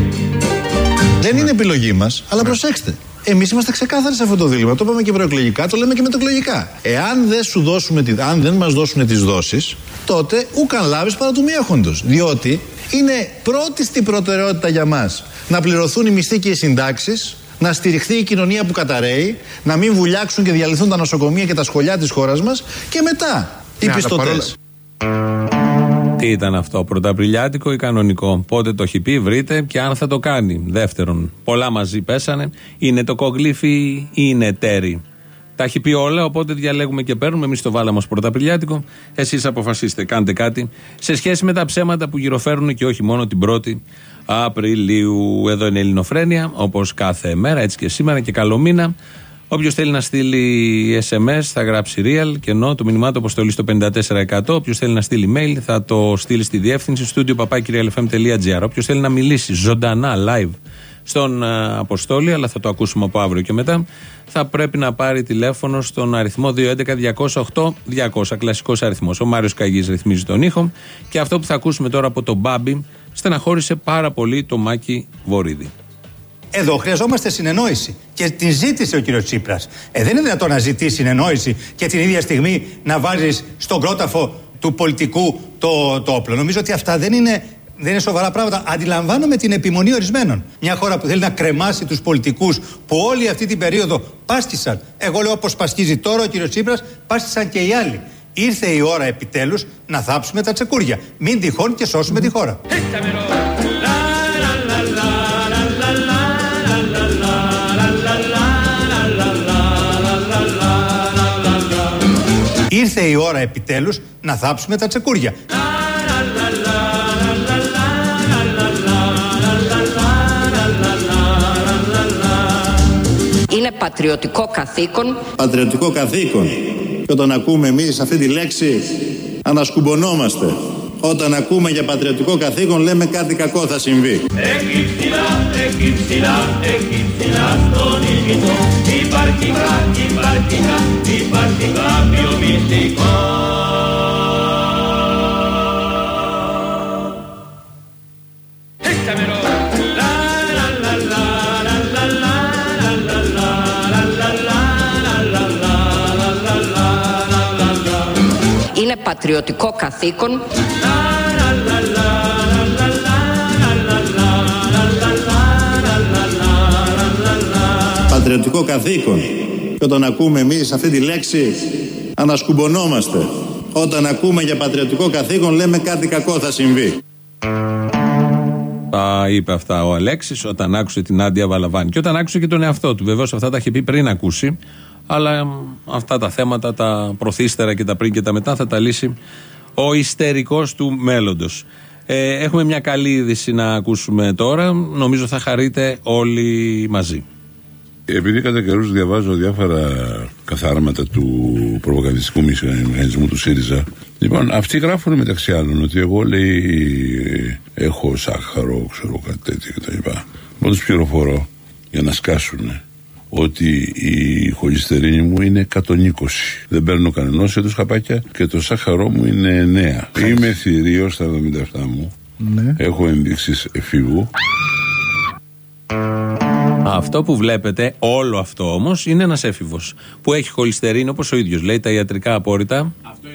Δεν είναι επιλογή μας, αλλά προσέξτε. Εμείς είμαστε ξεκάθαροι σε αυτό το δίλημα. Το είπαμε και προεκλογικά, το λέμε και μετακλογικά. Εάν δεν, σου δώσουμε, τη- αν δεν μας δώσουν τις δόσεις, τότε ούκαν λάβεις παρά του μη έχοντος. Διότι είναι πρώτη στην προτεραιότητα για μας να πληρωθούν οι μισθοί και οι συντάξεις, να στηριχθεί η κοινωνία που καταραίει, να μην βουλιάξουν και διαλυθούν τα νοσοκομεία και τα σχολιά της χώρας μας και μετά οι
Ναι, αλλά
πιστωτές.
παρόλα- Τι ήταν αυτό, πρωταπριλιάτικο ή κανονικό; Πότε το έχει πει, βρείτε και αν θα το κάνει. Δεύτερον, πολλά μαζί πέσανε. Είναι το κογλίφι ή είναι εταίροι. Τα έχει πει όλα, οπότε διαλέγουμε και παίρνουμε. Εμείς το βάλαμε ως πρωταπριλιάτικο. Εσείς αποφασίστε, κάντε κάτι. Σε σχέση με τα ψέματα που γυροφέρουν και όχι μόνο την 1η Απριλίου. Εδώ είναι η Ελληνοφρένεια, όπως κάθε μέρα, έτσι και σήμερα και καλό μήνα. Όποιος θέλει να στείλει SMS θα γράψει real και ενώ το μηνυμά του αποστολής στο 54%. Όποιος θέλει να στείλει mail θα το στείλει στη διεύθυνση studio papakirialfm.gr. Όποιος θέλει να μιλήσει ζωντανά live στον α, Αποστόλη, αλλά θα το ακούσουμε από αύριο και μετά, θα πρέπει να πάρει τηλέφωνο στον αριθμό 211-208-200. Κλασικός αριθμός. Ο Μάριος Καγής ρυθμίζει τον ήχο. Και αυτό που θα ακούσουμε τώρα από τον Μπάμπι στεναχώρησε πάρα πολύ το Μάκη Βορύδη.
Εδώ χρειαζόμαστε συνεννόηση. Και την ζήτησε ο κύριος Τσίπρας. Ε, δεν είναι δυνατόν να ζητήσει συνεννόηση και την ίδια στιγμή να βάζεις στον κρόταφο του πολιτικού το, το όπλο. Νομίζω ότι αυτά δεν είναι, δεν είναι σοβαρά πράγματα. Αντιλαμβάνομαι την επιμονή ορισμένων. Μια χώρα που θέλει να κρεμάσει τους πολιτικούς που όλη αυτή την περίοδο πάστησαν. Εγώ λέω όπως πασχίζει τώρα ο κύριος Τσίπρας, πάστησαν και οι άλλοι. Ήρθε η ώρα επιτέλους να θάψουμε τα τσεκούρια. Μην τυχόν και σώσουμε τη χώρα. Ήρθε η ώρα επιτέλους να θάψουμε τα τσεκούρια.
Είναι πατριωτικό καθήκον
Πατριωτικό καθήκον. Και όταν ακούμε εμείς αυτή τη λέξη, ανασκουμπονόμαστε. Όταν ακούμε για πατριωτικό καθήκον, λέμε κάτι κακό θα συμβεί.
Εκεί ψηλά, εκεί ψηλά, εκεί ψηλά στον ήλιο Υπάρχει κάτι, υπάρχει κάτι, υπάρχει κάποιο
μυστικός πατριωτικό καθήκον
Πατριωτικό καθήκον. Και όταν ακούμε εμείς αυτή τη λέξη, ανασκουμπονόμαστε. Όταν ακούμε για πατριωτικό καθήκον, λέμε κάτι κακό θα συμβεί.
Τα είπε αυτά ο Αλέξης όταν άκουσε την Άντια Βαλαβάνη. Και όταν άκουσε και τον εαυτό του. Βεβαίως αυτά τα είχε πει πριν ακούσει. Αλλά μ, αυτά τα θέματα, τα προθύστερα και τα πριν και τα μετά, θα τα λύσει ο ιστερικός του μέλλοντος. Ε, έχουμε μια καλή είδηση να ακούσουμε τώρα. Νομίζω θα χαρείτε όλοι μαζί.
Επειδή κατά καιρούς διαβάζω διάφορα καθάρματα του προπαγανδιστικού μηχανισμού του ΣΥΡΙΖΑ, λοιπόν, αυτοί γράφουν μεταξύ άλλων ότι εγώ λέει έχω σάχαρο, ξέρω κάτι τέτοιο κτλ. Εγώ του πληροφορώ για να σκάσουν ότι η χολυστερίνη μου είναι 120. Δεν παίρνω κανένα σε του χαπάκια και το σάχαρό μου είναι 9. Είμαι θηρίο στα 77 μου.
Ναι.
Έχω ενδείξεις εφήβου.
Αυτό που βλέπετε, όλο αυτό όμως, είναι ένας έφηβος που έχει χολυστερίνη όπως ο ίδιος λέει, τα ιατρικά απόρριτα. Αυτό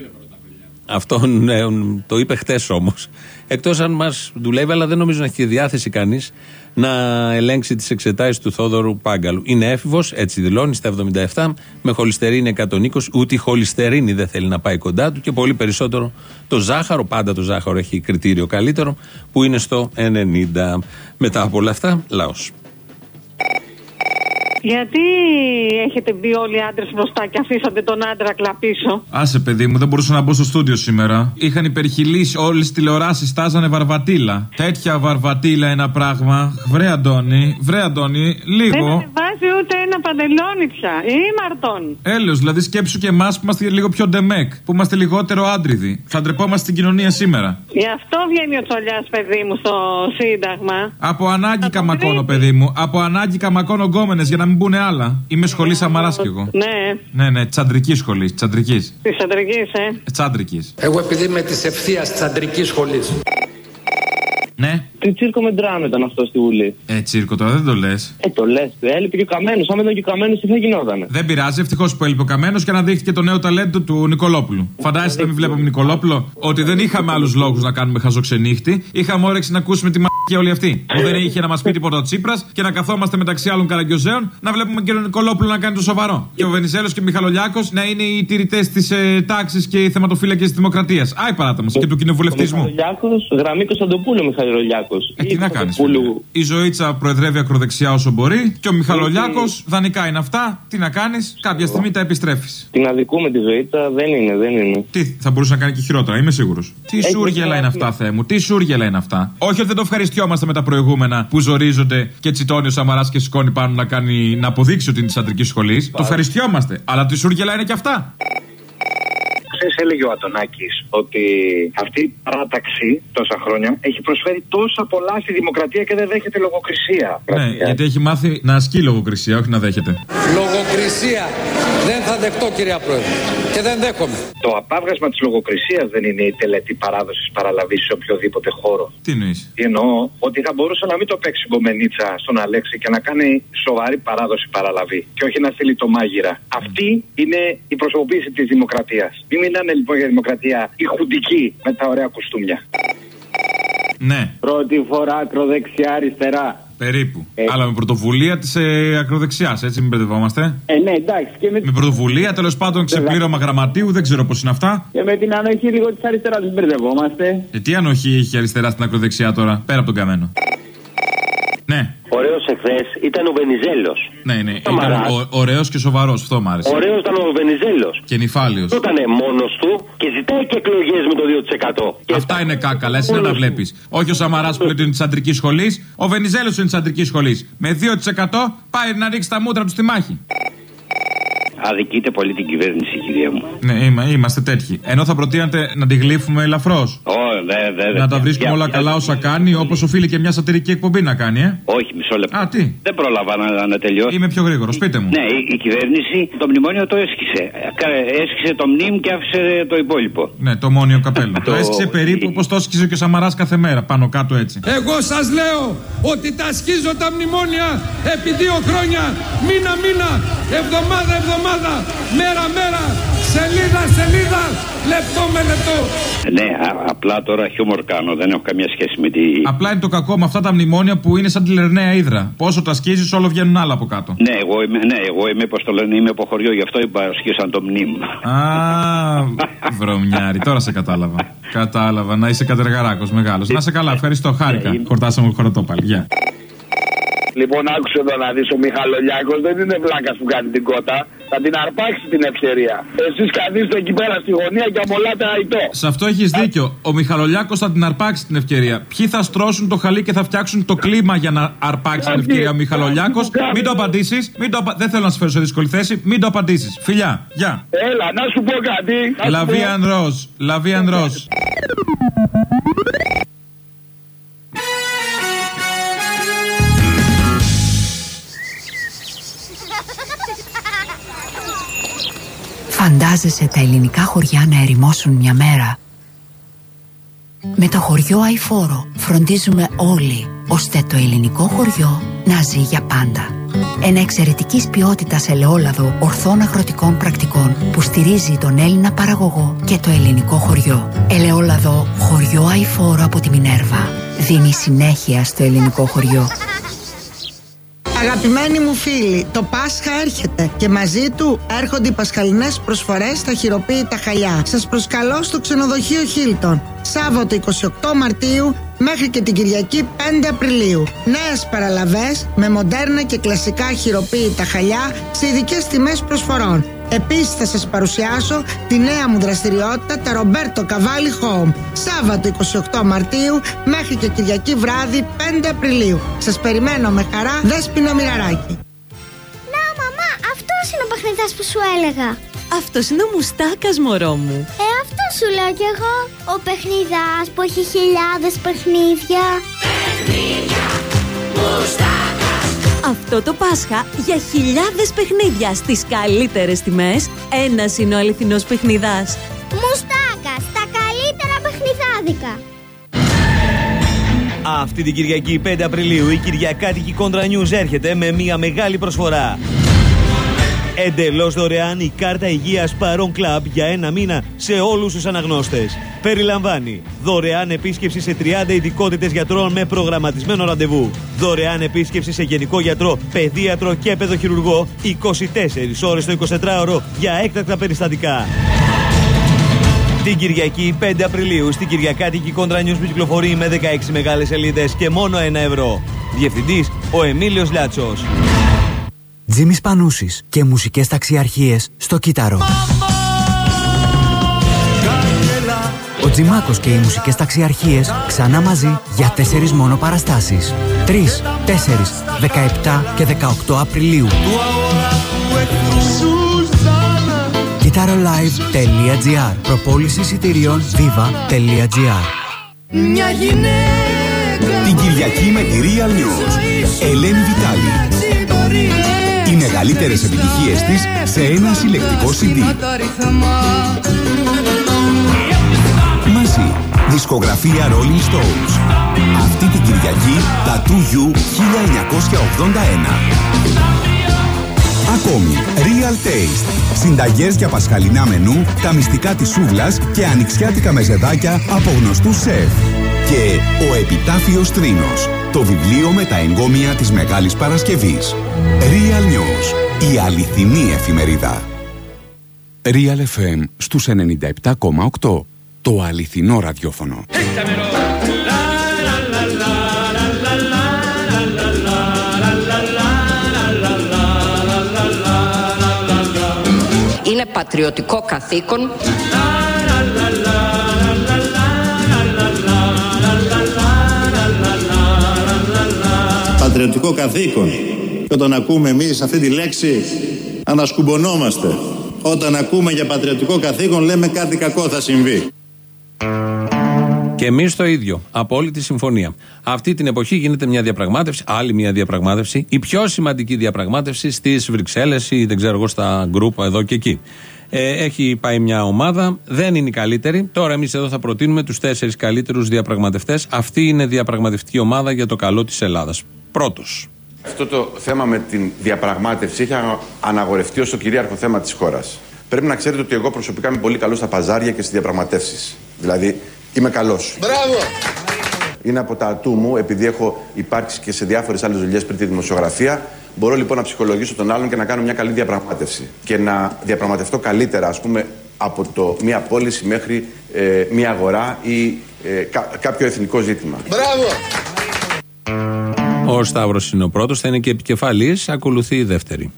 ναι, το είπε χτες όμως. Εκτός αν μας δουλεύει, αλλά δεν νομίζω να έχει και διάθεση κανείς να ελέγξει τις εξετάσεις του Θόδωρου Πάγκαλου. Είναι έφηβος, έτσι δηλώνει, στα 77, με χολυστερίνη 120. Ούτε η χολυστερίνη δεν θέλει να πάει κοντά του και πολύ περισσότερο το ζάχαρο. Πάντα το ζάχαρο έχει κριτήριο καλύτερο, που είναι στο 90. Μετά από όλα αυτά, λαός.
Γιατί έχετε μπει όλοι οι άντρες μπροστά και αφήσατε τον άντρα κλαπίσω;
Άσε, παιδί μου, δεν μπορούσα να μπω στο στούντιο σήμερα. Είχαν υπερχιλήσει όλες τις τηλεοράσεις, στάζανε βαρβατήλα. Τέτοια βαρβατήλα ένα πράγμα. Βρε, Αντώνη, βρε, Αντώνη,
Δεν
λίγο.
ανεβάζει ούτε ένα παντελόνι πια. Ή μαρτών.
Έλεος, δηλαδή σκέψου και εμάς που είμαστε λίγο πιο ντεμεκ, που είμαστε λιγότερο άντριδοι. Θα ντρεπόμαστε στην κοινωνία σήμερα.
Γι' αυτό βγαίνει ο τσολιάς, παιδί μου, στο Σύνταγμα.
Από ανάγκη καμακώνω, παιδί μου. Από ανάγκη καμακώνω γκόμενες για να μην μπουν άλλα. Είμαι σχολής Σαμαρά κι εγώ.
Ναι,
Ναι, ναι, τσαντρικής σχολής. Τσαντρικής.
της αντρική, ε.
Τσάντρικής.
Εγώ επειδή είμαι της ευθείας τσαντρικής σχολής.
Ναι.
Τι τσίρκο με ντράμ ήταν αυτό στη Βουλή;
Ε, τσίρκο τώρα δεν το λες.
Ε, το λες. Έλειπε και ο καμένος. Αν ήταν και ο καμένος, τι θα γινότανε;
Δεν πειράζει, ευτυχώς που έλειπε ο Καμένος και αναδείχθηκε το νέο ταλέντο του Νικολόπουλου. Φαντάζεστε να μην βλέπαμε Νικολόπουλο ότι δεν είχαμε άλλους λόγους να κάνουμε χαζοξενύχτη. Είχαμε όρεξη να ακούσουμε τη μαγική όλη αυτή. Που δεν είχε να μας πει τίποτα ο Τσίπρας και να καθόμαστε μεταξύ άλλων καραγκιόζεων να βλέπουμε και τον Νικολόπουλο να κάνει το σοβαρό. Και ο Βενιζέλος και ο Μιχαλολιάκος να είναι οι τηρητές της ε, τάξης και οι θεματοφύλακες της δημοκρατίας. Άι παράτα μα και του κοινοβουλευτισμού.
Μιχαλολιάκος, γραμμή Κωνσταντοπούλου Μιχαλολιάκος.
Ε, τι να κάνεις. Η Ζωήτσα προεδρεύει ακροδεξιά όσο μπορεί και ο Μιχαλολιάκος δανεικά είναι αυτά. Τι να κάνεις, κάποια στιγμή τα επιστρέφεις.
Την αδικούμε τη Ζωήτσα, δεν είναι, δεν είναι.
Τι θα μπορούσε να κάνει και χειρότερα, είμαι σίγουρος. Τι
Έχει
σούργελα είναι
γράψει.
αυτά, Θεέ μου, τι σούργελα είναι αυτά. Όχι ότι δεν το ευχαριστιόμαστε με τα προηγούμενα που ζορίζονται και τσιτώνει ο Σαμαράς και σηκώνει πάνω να, κάνει, να αποδείξει ότι είναι της αντρικής σχολής. Το ευχαριστιόμαστε. Αλλά τι σούργελα είναι και αυτά.
Χθες έλεγε ο Αντωνάκης ότι αυτή η παράταξη τόσα χρόνια έχει προσφέρει τόσα πολλά στη δημοκρατία και δεν δέχεται λογοκρισία.
Ναι, γιατί έχει μάθει να ασκεί λογοκρισία, όχι να δέχεται.
Λογοκρισία δεν θα δεχτώ κυρία Πρόεδρε και δεν δέχομαι.
Το απάβγασμα της λογοκρισίας δεν είναι η τελετή παράδοσης παραλαβής σε οποιοδήποτε χώρο.
Τι εννοείς;
Τι εννοώ, ότι θα μπορούσε να μην το παίξει γκομενίτσα στον Αλέξη και να κάνει σοβαρή παράδοση παραλαβή και όχι να στείλει το μάγειρα. Αυτή είναι η προσωποποίηση της δημοκρατίας. Μην μιλάνε λοιπόν για δημοκρατία η χουντική με τα ωραία κουστούμια.
Ναι.
Πρώτη φορά ακροδεξιά-αριστερά.
Περίπου. Αλλά με πρωτοβουλία της ε, ακροδεξιάς, έτσι μην μπερδευόμαστε.
Ε, ναι, εντάξει. Και με,
Με πρωτοβουλία τέλος πάντων ξεπλήρωμα γραμματείου, δεν ξέρω πώς είναι αυτά.
και με την ανοχή λίγο της αριστεράς, μην μπερδευόμαστε.
Ε, τι ανοχή έχει η αριστερά στην ακροδεξιά τώρα, πέρα από τον καμένο; Ναι,
Ωραίος εχθές ήταν ο Βενιζέλος.
ναι, ναι.
Σαμαράς.
Ήταν ωραίος και σοβαρός, αυτό μου άρεσε.
Ωραίος ήταν ο Βενιζέλος.
Και νυφάλιος.
Ήταν μόνος του και ζητάει και εκλογές με το 2%.
Αυτά είναι κάκα, λε να τα βλέπεις. Όχι ο Σαμαράς που λέει ότι είναι της αντρικής σχολής, ο Βενιζέλος είναι της αντρικής σχολής. Με 2% πάει να ρίξει τα μούτρα του στη μάχη.
Αδικείται πολύ την κυβέρνηση, κυρία μου.
Ναι, είμα- είμαστε τέτοιοι. Ενώ θα προτείνατε να τη γλύφουμε ελαφρώς;
Ω, δε, δε, δε.
Να τα βρίσκουμε
Για-
όλα
για-
καλά όσα κάνει, όπως οφείλει και μια σατυρική εκπομπή να κάνει, ε;
Όχι, μισό λεπτό.
Α, τι;
Δεν πρόλαβα να, να τελειώσω.
Είμαι πιο γρήγορος, πείτε μου.
Ναι, η, η κυβέρνηση το μνημόνιο το έσχισε. Κα- Έσχισε το μνήμ και άφησε το υπόλοιπο.
Ναι, το μόνιο καπέλο. το
Το-
έσκησε περίπου όπως το έσκησε και ο Σαμαράς κάθε μέρα, πάνω κάτω έτσι.
Εγώ σας λέω ότι τα σκίζω τα μνημόνια επί δύο χρόνια, μήνα μήνα, εβδομάδα εβδομάδα, μέρα μέρα, σελίδα σελίδα, λεπτό με λεπτό.
Ναι, α- απλά τώρα χιούμορ κάνω. Δεν έχω καμία σχέση με τη.
Απλά είναι το κακό με αυτά τα μνημόνια που είναι σαν τη λερναία ύδρα. Πόσο τα σκίζεις, όλο βγαίνουν άλλα από κάτω.
Ναι, εγώ είμαι, ναι, εγώ είμαι, πώς το λένε, είμαι από χωριό, γι' αυτό είπα σκίσαν το μνήμ.
Α, βρωμιάρι, τώρα σε κατάλαβα. Κατάλαβα, να είσαι κατεργαράκος μεγάλος. Να σε καλά, ευχαριστώ, χάρηκα. Χορτάσαμε χωρατό πάλι. Γεια.
Λοιπόν, άκουσε εδώ να δεις ο Μιχαλολιάκος δεν είναι βλάκας που κάνει την κότα. Θα την αρπάξει την ευκαιρία. Εσείς καθίστε εκεί πέρα στη γωνία και αμολάτε αϊτό.
Σε αυτό έχεις δίκιο. Ο Μιχαλολιάκος θα την αρπάξει την ευκαιρία. Ποιοι θα στρώσουν το χαλί και θα φτιάξουν το κλίμα για να αρπάξει την ευκαιρία ο Μιχαλολιάκος; Μην το απαντήσεις. απα... Δεν θέλω να σε φέρω σε δύσκολη θέση. Μην το απαντήσεις. Φιλιά. Γεια.
Έλα, να σου πω κάτι. Να σου
Λαβίαν ροζ. Λαβίαν ροζ.
Φαντάζεσαι τα ελληνικά χωριά να ερημώσουν μια μέρα. Με το χωριό Αϊφόρο φροντίζουμε όλοι ώστε το ελληνικό χωριό να ζει για πάντα. Ένα εξαιρετικής ποιότητας ελαιόλαδο ορθών αγροτικών πρακτικών που στηρίζει τον Έλληνα παραγωγό και το ελληνικό χωριό. Ελαιόλαδο χωριό Αϊφόρο από τη Μινέρβα. Δίνει συνέχεια στο ελληνικό χωριό.
Αγαπημένοι μου φίλοι, το Πάσχα έρχεται και μαζί του έρχονται οι πασχαλινές προσφορές στα χειροποίητα χαλιά. Σας προσκαλώ στο ξενοδοχείο Χίλτον. Σάββατο 28 Μαρτίου μέχρι και την Κυριακή 5 Απριλίου. Νέες παραλαβές με μοντέρνα και κλασικά χειροποίητα χαλιά σε ειδικές τιμές προσφορών. Επίσης θα σας παρουσιάσω τη νέα μου δραστηριότητα τα Roberto Cavalli Home. Σάββατο 28 Μαρτίου μέχρι και Κυριακή βράδυ 5 Απριλίου. Σας περιμένω με χαρά Δέσποινα Μοιραράκη.
Να, μαμά, αυτός είναι ο παιχνιδάς που σου έλεγα.
Αυτός είναι ο μουστάκας, μωρό μου.
Ε, αυτό σου λέω κι εγώ. Ο παιχνιδάς που έχει χιλιάδες παιχνίδια.
Αυτό το Πάσχα για χιλιάδες παιχνίδια στις καλύτερες τιμές, ένας είναι ο αληθινός παιχνιδάς.
Μουστάκας, τα καλύτερα παιχνιδάδικα.
Αυτή την Κυριακή 5 Απριλίου η Κυριακάτικη Κόντρα News έρχεται με μια μεγάλη προσφορά. Εντελώς δωρεάν η κάρτα υγείας Παρόν Club για ένα μήνα σε όλους τους αναγνώστες. Περιλαμβάνει δωρεάν επίσκεψη σε 30 ειδικότητες γιατρών με προγραμματισμένο ραντεβού. Δωρεάν επίσκεψη σε γενικό γιατρό, παιδίατρο και παιδοχειρουργό 24 ώρες το 24ωρο για έκτακτα περιστατικά. Την Κυριακή 5 Απριλίου στην Κυριακάτικη Κόντρα News που κυκλοφορεί με 16 μεγάλες σελίδες και μόνο 1 ευρώ. Διευθυντής ο Εμίλιος Λάτσος.
Τζίμις Πανούσης και μουσικές ταξιαρχίες στο Κύτταρο. Ο Τζιμάκος και οι μουσικές ταξιαρχίες ξανά μαζί για τέσσερις μόνο παραστάσεις. 3, 4, 17 και 18 Απριλίου. KytaroLive.gr Προπόληση εισιτηρίων viva.gr
Μια γυναίκα
Την Κυριακή με τη Real News. Ελένη Βιτάλη. Οι μεγαλύτερες επιτυχίες της σε ένα συλλεκτικό CD. Μαζί. Δισκογραφία Rolling Stones. Αυτή την Κυριακή τα 2U 1981. Ακόμη, Real Taste. Συνταγές για πασχαλινά μενού, τα μυστικά της σούβλας και ανοιξιάτικα μεζεδάκια από γνωστούς σεφ. Και ο Επιτάφιος Τρίνος. Το βιβλίο με τα εγκόμια της Μεγάλης Παρασκευής. Real News. Η αληθινή εφημερίδα. Real FM στους 97,8. Το αληθινό ραδιόφωνο.
Είναι πατριωτικό καθήκον
Πατριωτικό καθήκον. Και όταν ακούμε εμείς αυτή τη λέξη ανασκουμπονόμαστε. Όταν ακούμε για πατριωτικό καθήκον λέμε κάτι κακό θα συμβεί.
Και εμείς το ίδιο. Απόλυτη συμφωνία. Αυτή την εποχή γίνεται μια διαπραγμάτευση, άλλη μια διαπραγμάτευση, η πιο σημαντική διαπραγμάτευση στις Βρυξέλλες ή δεν ξέρω εγώ στα γκρουπ εδώ και εκεί. Ε, έχει πάει μια ομάδα, δεν είναι η καλύτερη. Τώρα εμείς εδώ θα προτείνουμε τους τέσσερις καλύτερους διαπραγματευτές. Αυτή είναι διαπραγματευτική ομάδα για το καλό της Ελλάδας. Πρώτος.
Αυτό το θέμα με την διαπραγμάτευση έχει ανα- αναγορευτεί ως το κυρίαρχο θέμα της χώρας. Πρέπει να ξέρετε ότι εγώ προσωπικά είμαι πολύ καλός στα παζάρια και στις διαπραγματεύσεις. Δηλαδή, είμαι καλός.
Μπράβο!
Είναι από τα ατού μου, επειδή έχω υπάρξει και σε διάφορες άλλες δουλειές πριν τη δημοσιογραφία. Μπορώ λοιπόν να ψυχολογήσω τον άλλον και να κάνω μια καλή διαπραγμάτευση. Και να διαπραγματευτώ καλύτερα, ας πούμε, από το μία πώληση μέχρι ε, μία αγορά ή ε, κα- κάποιο εθνικό ζήτημα.
Μπράβο!
Ο Σταύρος είναι ο πρώτος, θα είναι και επικεφαλής, ακολουθεί η δεύτερη.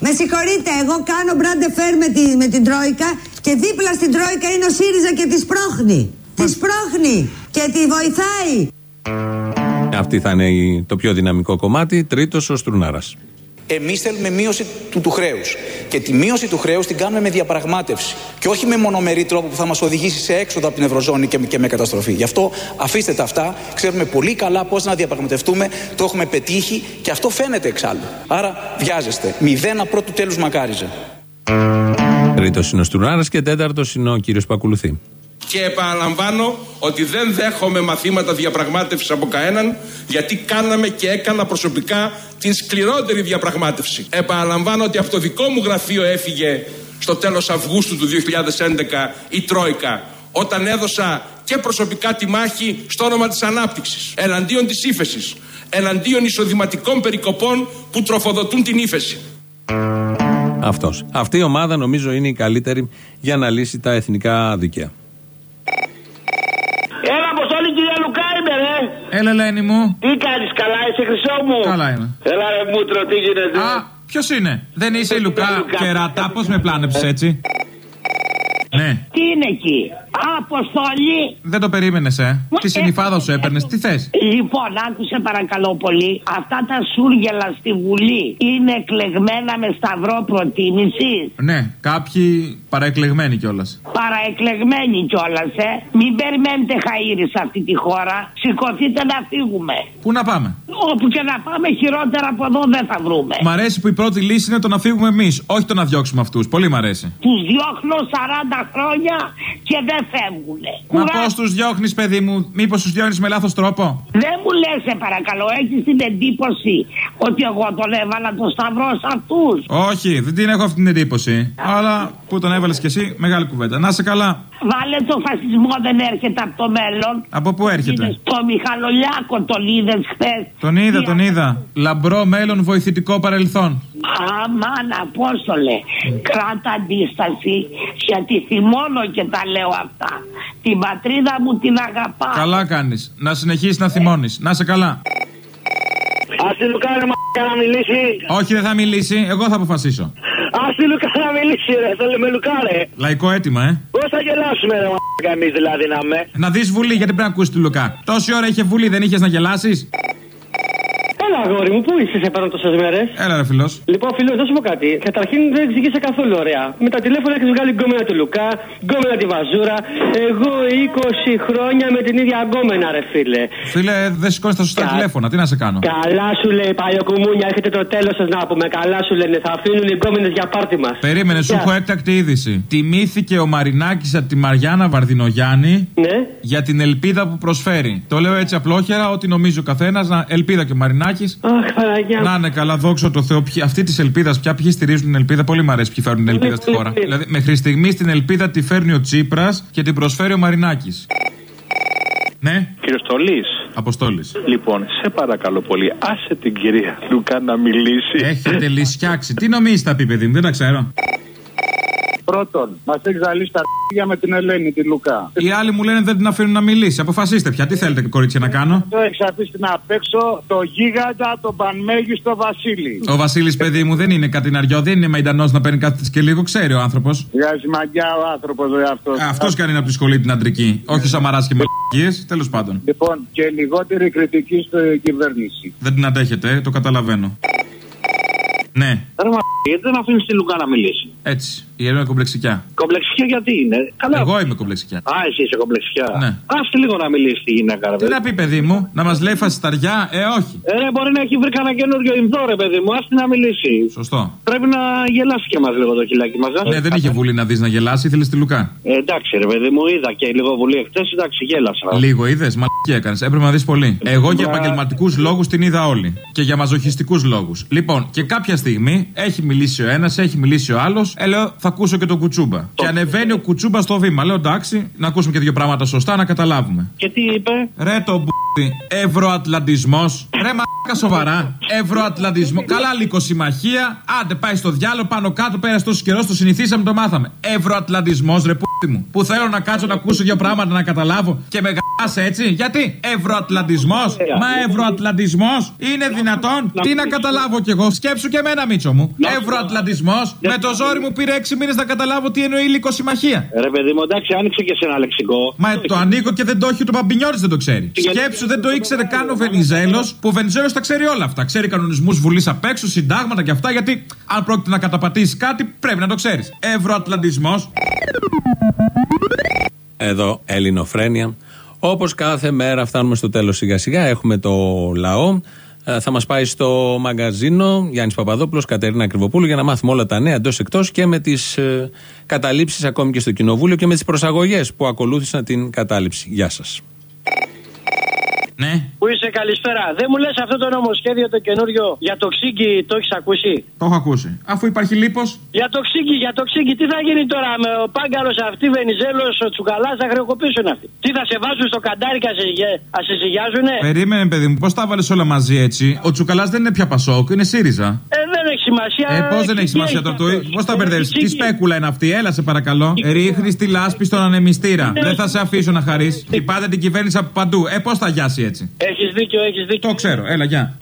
Με συγχωρείτε, εγώ κάνω μπράντε φέρ με, τη, με την Τρόικα και δίπλα στην Τρόικα είναι ο ΣΥΡΙΖΑ και τη σπρώχνει. Τη σπρώχνει και τη βοηθάει.
Αυτή θα είναι η- το πιο δυναμικό κομμάτι. Τρίτος ο Στρουνάρας.
Εμείς θέλουμε μείωση του, του χρέους. Και τη μείωση του χρέους την κάνουμε με διαπραγμάτευση. Και όχι με μονομερή τρόπο που θα μας οδηγήσει σε έξοδο από την Ευρωζώνη και, και με καταστροφή. Γι' αυτό αφήστε τα αυτά. Ξέρουμε πολύ καλά πώς να διαπραγματευτούμε. Το έχουμε πετύχει και αυτό φαίνεται εξάλλου. Άρα βιάζεστε. Μηδέν πρώτου τέλους μακάριζε.
Τρίτος είναι ο Στρουνάρα και τέταρτος είναι ο κύριος που ακολουθεί.
Και επαναλαμβάνω ότι δεν δέχομαι μαθήματα διαπραγμάτευσης από κανέναν, γιατί κάναμε και έκανα προσωπικά την σκληρότερη διαπραγμάτευση. Επαναλαμβάνω ότι από το δικό μου γραφείο έφυγε στο τέλος Αυγούστου του 2011 η Τρόικα, όταν έδωσα και προσωπικά τη μάχη στο όνομα της ανάπτυξης, εναντίον της ύφεσης, εναντίον εισοδηματικών περικοπών που τροφοδοτούν την ύφεση.
Αυτός. Αυτή η ομάδα νομίζω είναι η καλύτερη για να λύσει τα εθνικά δικαία.
Έλα, Αποστόλη, κυρία Λουκά είμαι, ρε.
Έλα, Ελένη μου.
Τι κάνεις, καλά, είσαι χρυσό μου;
Καλά είμαι.
Έλα, ρε, μούτρο, τι γίνεται;
Α, ποιος είναι; Δεν είσαι η Λουκά κερατά, πώς με πλάνεψες έτσι; Ναι.
Τι είναι εκεί, Αποστολή.
Δεν το περίμενες, ε. Τη συνυφάδα σου έπαιρνες. Τι θες;
Λοιπόν, άκουσε παρακαλώ πολύ. Αυτά τα σούργελα στη Βουλή είναι εκλεγμένα με σταυρό προτίμησης;
Ναι, κάποιοι παραεκλεγμένοι κιόλας.
Παραεκλεγμένοι κιόλας, ε. Μην περιμένετε χαΐρι σε αυτή τη χώρα. Σηκωθείτε να φύγουμε.
Πού να πάμε;
Όπου και να πάμε, χειρότερα από εδώ δεν θα βρούμε.
Μ' αρέσει που η πρώτη λύση είναι το να φύγουμε εμείς, όχι το να διώξουμε αυτούς. Πολύ μ' αρέσει.
Τους διώχνω 40 χρόνια και δεν δεν φεύγουνε.
Μα πώς τους διώχνεις, παιδί μου, μήπως τους διώχνεις με λάθος τρόπο;
Δεν μου λες, σε παρακαλώ, έχεις την εντύπωση ότι εγώ τον έβαλα το σταυρό σε αυτούς;
Όχι, δεν την έχω αυτή την εντύπωση. Αλλά που τον έβαλες κι εσύ, μεγάλη κουβέντα. Να σε καλά.
Βάλε το φασισμό δεν έρχεται από το μέλλον.
Από πού έρχεται;
Το Μιχαλολιάκο τον είδες χθες.
Τον είδα, τον είδα. Λαμπρό μέλλον, βοηθητικό παρελθόν.
Αμάν, Απόστολε, κράτα αντίσταση γιατί θυμώνω και τα λέω αυτά. Την πατρίδα μου την αγαπάω.
Καλά κάνεις. Να συνεχίσεις να θυμώνεις. Να σε καλά.
Ας τη Λουκάρε μα να μιλήσει.
Όχι, δεν θα μιλήσει. Εγώ θα αποφασίσω.
Ας τη Λουκάρε να μιλήσει ρε. Θέλω με Λουκάρε.
Λαϊκό αίτημα, ε.
Πώς θα γελάσουμε ρε μα εμείς δηλαδή να με.
Να δεις βουλή, γιατί πρέπει να ακούσεις του Λουκά. Τόση ώρα είχε βουλή, δεν είχες να γελάσεις;
Έλα, αγόρι μου, πού είσαι σε πάνω τόσες μέρες;
Έλα, ρε φιλό.
Λοιπόν, φίλος, να σου πω κάτι. Καταρχήν δεν εξηγήσε καθόλου ωραία. Με τα τηλέφωνα έχεις βγάλει γκόμενα του Λουκά, γκόμενα τη Βαζούρα. Εγώ 20 χρόνια με την ίδια γκόμενα, ρε φίλε.
Φίλε, δεν σηκώνεις τα σωστά
Κα-
τηλέφωνα. Τι να σε κάνω;
Καλά σου λέει παλιοκουμούνια, έρχεται το τέλος σας να πούμε. Καλά σου λένε, θα αφήνουν οι γκόμενες για πάρτι μας.
Περίμενε, σου έχω έκτακτη είδηση. Τιμήθηκε ο Μαρινάκης από τη Μαριάννα Βαρδινογιάννη
Ναι.
για την ελπίδα που προσφέρει. Το λέω έτσι απλόχερα, ό,τι νομίζει ο καθένας. Ελπίδα και ο Μαρινάκης.
Αχ, Παναγία.
Να είναι καλά, δόξα τω Θεώ. Ποιοι, αυτοί της ελπίδας, πια ποιοι στηρίζουν την ελπίδα. Πολύ μ' αρέσει ποιοι φέρνουν την ελπίδα στη χώρα. δηλαδή, μέχρι στιγμής την ελπίδα τη φέρνει ο Τσίπρας και την προσφέρει ο Μαρινάκης. Ναι,
Κύριε Στολής.
Αποστόλης.
Λοιπόν, σε παρακαλώ πολύ, άσε την κυρία Λουκά να μιλήσει.
Έχετε λησιάξει. Τι νομίζεις τα πει, παιδί μου, δεν τα ξέρω.
Πρώτον, μας έχει ζαλίσει τα αρχίδια με την Ελένη, τη Λουκά.
Οι άλλοι μου λένε δεν την αφήνουν να μιλήσει. Αποφασίστε πια, τι θέλετε, κορίτσια, να κάνω;
Το έχεις αφήσει να απ' έξω το γίγαντα, τον πανμέγιστο Βασίλη.
Ο Βασίλης, παιδί μου, δεν είναι κατηναριό, δεν είναι μαϊντανός να παίρνει κάτι της και λίγο, ξέρει ο άνθρωπος.
Βγάζει μαγιά ο άνθρωπος, δε αυτό.
Αυτός κάνει από τη σχολή την αντρική. Όχι ο Σαμαρά και μαλακίες, τέλος πάντων.
Λοιπόν, και λιγότερη κριτική στην κυβέρνηση.
Δεν την αντέχετε, το καταλαβαίνω. Ναι,
Ρε μα, γιατί δεν αφήνεις τη Λουκά να μιλήσει;
έτσι. Η Ελένα κομπλεξικιά.
Κομπλεξικιά γιατί είναι; Καλά.
Εγώ είμαι κομπλεξικιά.
Α, εσύ είσαι κομπλεξικιά.
Ναι.
Άστε λίγο να μιλήσει τη γυναίκα, ρε
Τι
παιδί.
να πει, παιδί μου, να μας λέει φασισταριά, ε, όχι.
Ε, ρε, μπορεί να έχει βρει κανένα καινούριο υμδό, ρε παιδί μου. Άστε να μιλήσει.
Σωστό.
Πρέπει να γελάσει και μας λίγο το χιλάκι μας.
Ναι, δεν είχε βουλή να δεις να γελάσει, ήθελες τη Λουκά.
Ε, εντάξει, ρε παιδί μου, είδα και λίγο βουλή εχθές, εντάξει, γέλασα.
Λίγο είδες, μαλακή έκανες. Έπρεπε να δεις πολύ. Εγώ για
Μα-
επαγγελματικούς λόγους την είδα όλη. Και για μαζοχιστικούς λόγους. Λοιπόν, και κάποια στιγμή έχει μιλήσει ο ένας, έχει μιλήσει ο άλλος. Ε, λέω, θα ακούσω και τον κουτσούμπα. Και ανεβαίνει ο κουτσούμπα στο βήμα. Λέω, εντάξει, να ακούσουμε και δύο πράγματα σωστά να καταλάβουμε.
Και τι είπε;
Ρε το μπουτι, Ευρωατλαντισμός. Ρε μαλάκα σοβαρά. Ευρωατλαντισμό. Καλά λικοσυμμαχία. Άντε πάει στο διάλογο πάνω κάτω. Πέρασε τόσος καιρός, το συνηθίσαμε, το μάθαμε. Ευρωατλαντισμός, ρε πούτι μου. Που θέλω να κάτσω να ακούσω δύο πράγματα να καταλάβω και με γάσε έτσι. Γιατί; Ευρωατλαντισμός. Μα Ευρωατλαντισμός είναι δυνατόν. Τι να καταλάβω κι εγώ; Σκέψου και εμένα, Μίτσο μου. Ευρωατλαντισμός. Με το ζόρι μου πήρε έξι μήνες να καταλάβω τι εννοεί λικοσυμμαχία.
Ρε παιδί μου, εντάξει, άνοιξε και σε ένα λεξικό.
Μα το ανοίγω και δεν το έχει, το Παμπινιώτη δεν το ξέρει. Σκέψου δεν το ήξερε καν ο Βενιζέλος, που ο Βενιζέλος τα ξέρει όλα αυτά. Ξέρει κανονισμούς βουλής απ' έξω, συντάγματα και αυτά, γιατί αν πρόκειται να καταπατήσεις κάτι, πρέπει να το ξέρεις. Ευρωατλαντισμός.
Εδώ Ελληνοφρένια. Όπως κάθε μέρα φτάνουμε στο τέλος σιγά σιγά. Έχουμε το λαό. Ε, Θα μας πάει στο μαγκαζίνο Γιάννης Παπαδόπουλος, Κατερίνα Κρυβοπούλου για να μάθουμε όλα τα νέα εντός εκτός και με τις ε, καταλήψεις ακόμη και στο κοινοβούλιο και με τις προσαγωγές που ακολούθησαν την κατάληψη. Γεια σας.
Ναι.
Πού είσαι, καλησπέρα. Δεν μου λες αυτό το νομοσχέδιο το καινούριο για το ξύγκι, το έχεις ακούσει;
Το έχω ακούσει. Αφού υπάρχει λίπος.
Για το ξύγκι, για το ξύγκι, τι θα γίνει τώρα με ο πάγκαρος αυτή, Βενιζέλος, ο Τσουκαλάς, θα χρεοκοπήσουν αυτοί. Τι θα σε βάζουν στο καντάρι και α σε ζυγιάζουνε.
Περίμενε, παιδί μου, πώς τα βάλες όλα μαζί έτσι; Ο Τσουκαλάς δεν είναι πια Πασόκ, είναι ΣΥΡΙΖΑ.
Ε, δεν έχει σημασία.
Ε, πώς δεν έχει σημασία το του. Πώς τα μπερδεύεις; Τι σπέκουλα είναι αυτή, έλα σε παρακαλώ. Ρίχνεις τη λάσπη στον ανεμιστήρα. Δεν θα σε αφήσω να χαρείς. Χτυπάτε την κυβέρνηση από παντού. Ε, πώς θα γιάσει έτσι;
Έχεις δίκιο, έχεις δίκιο.
Το ξέρω, έλα, γεια.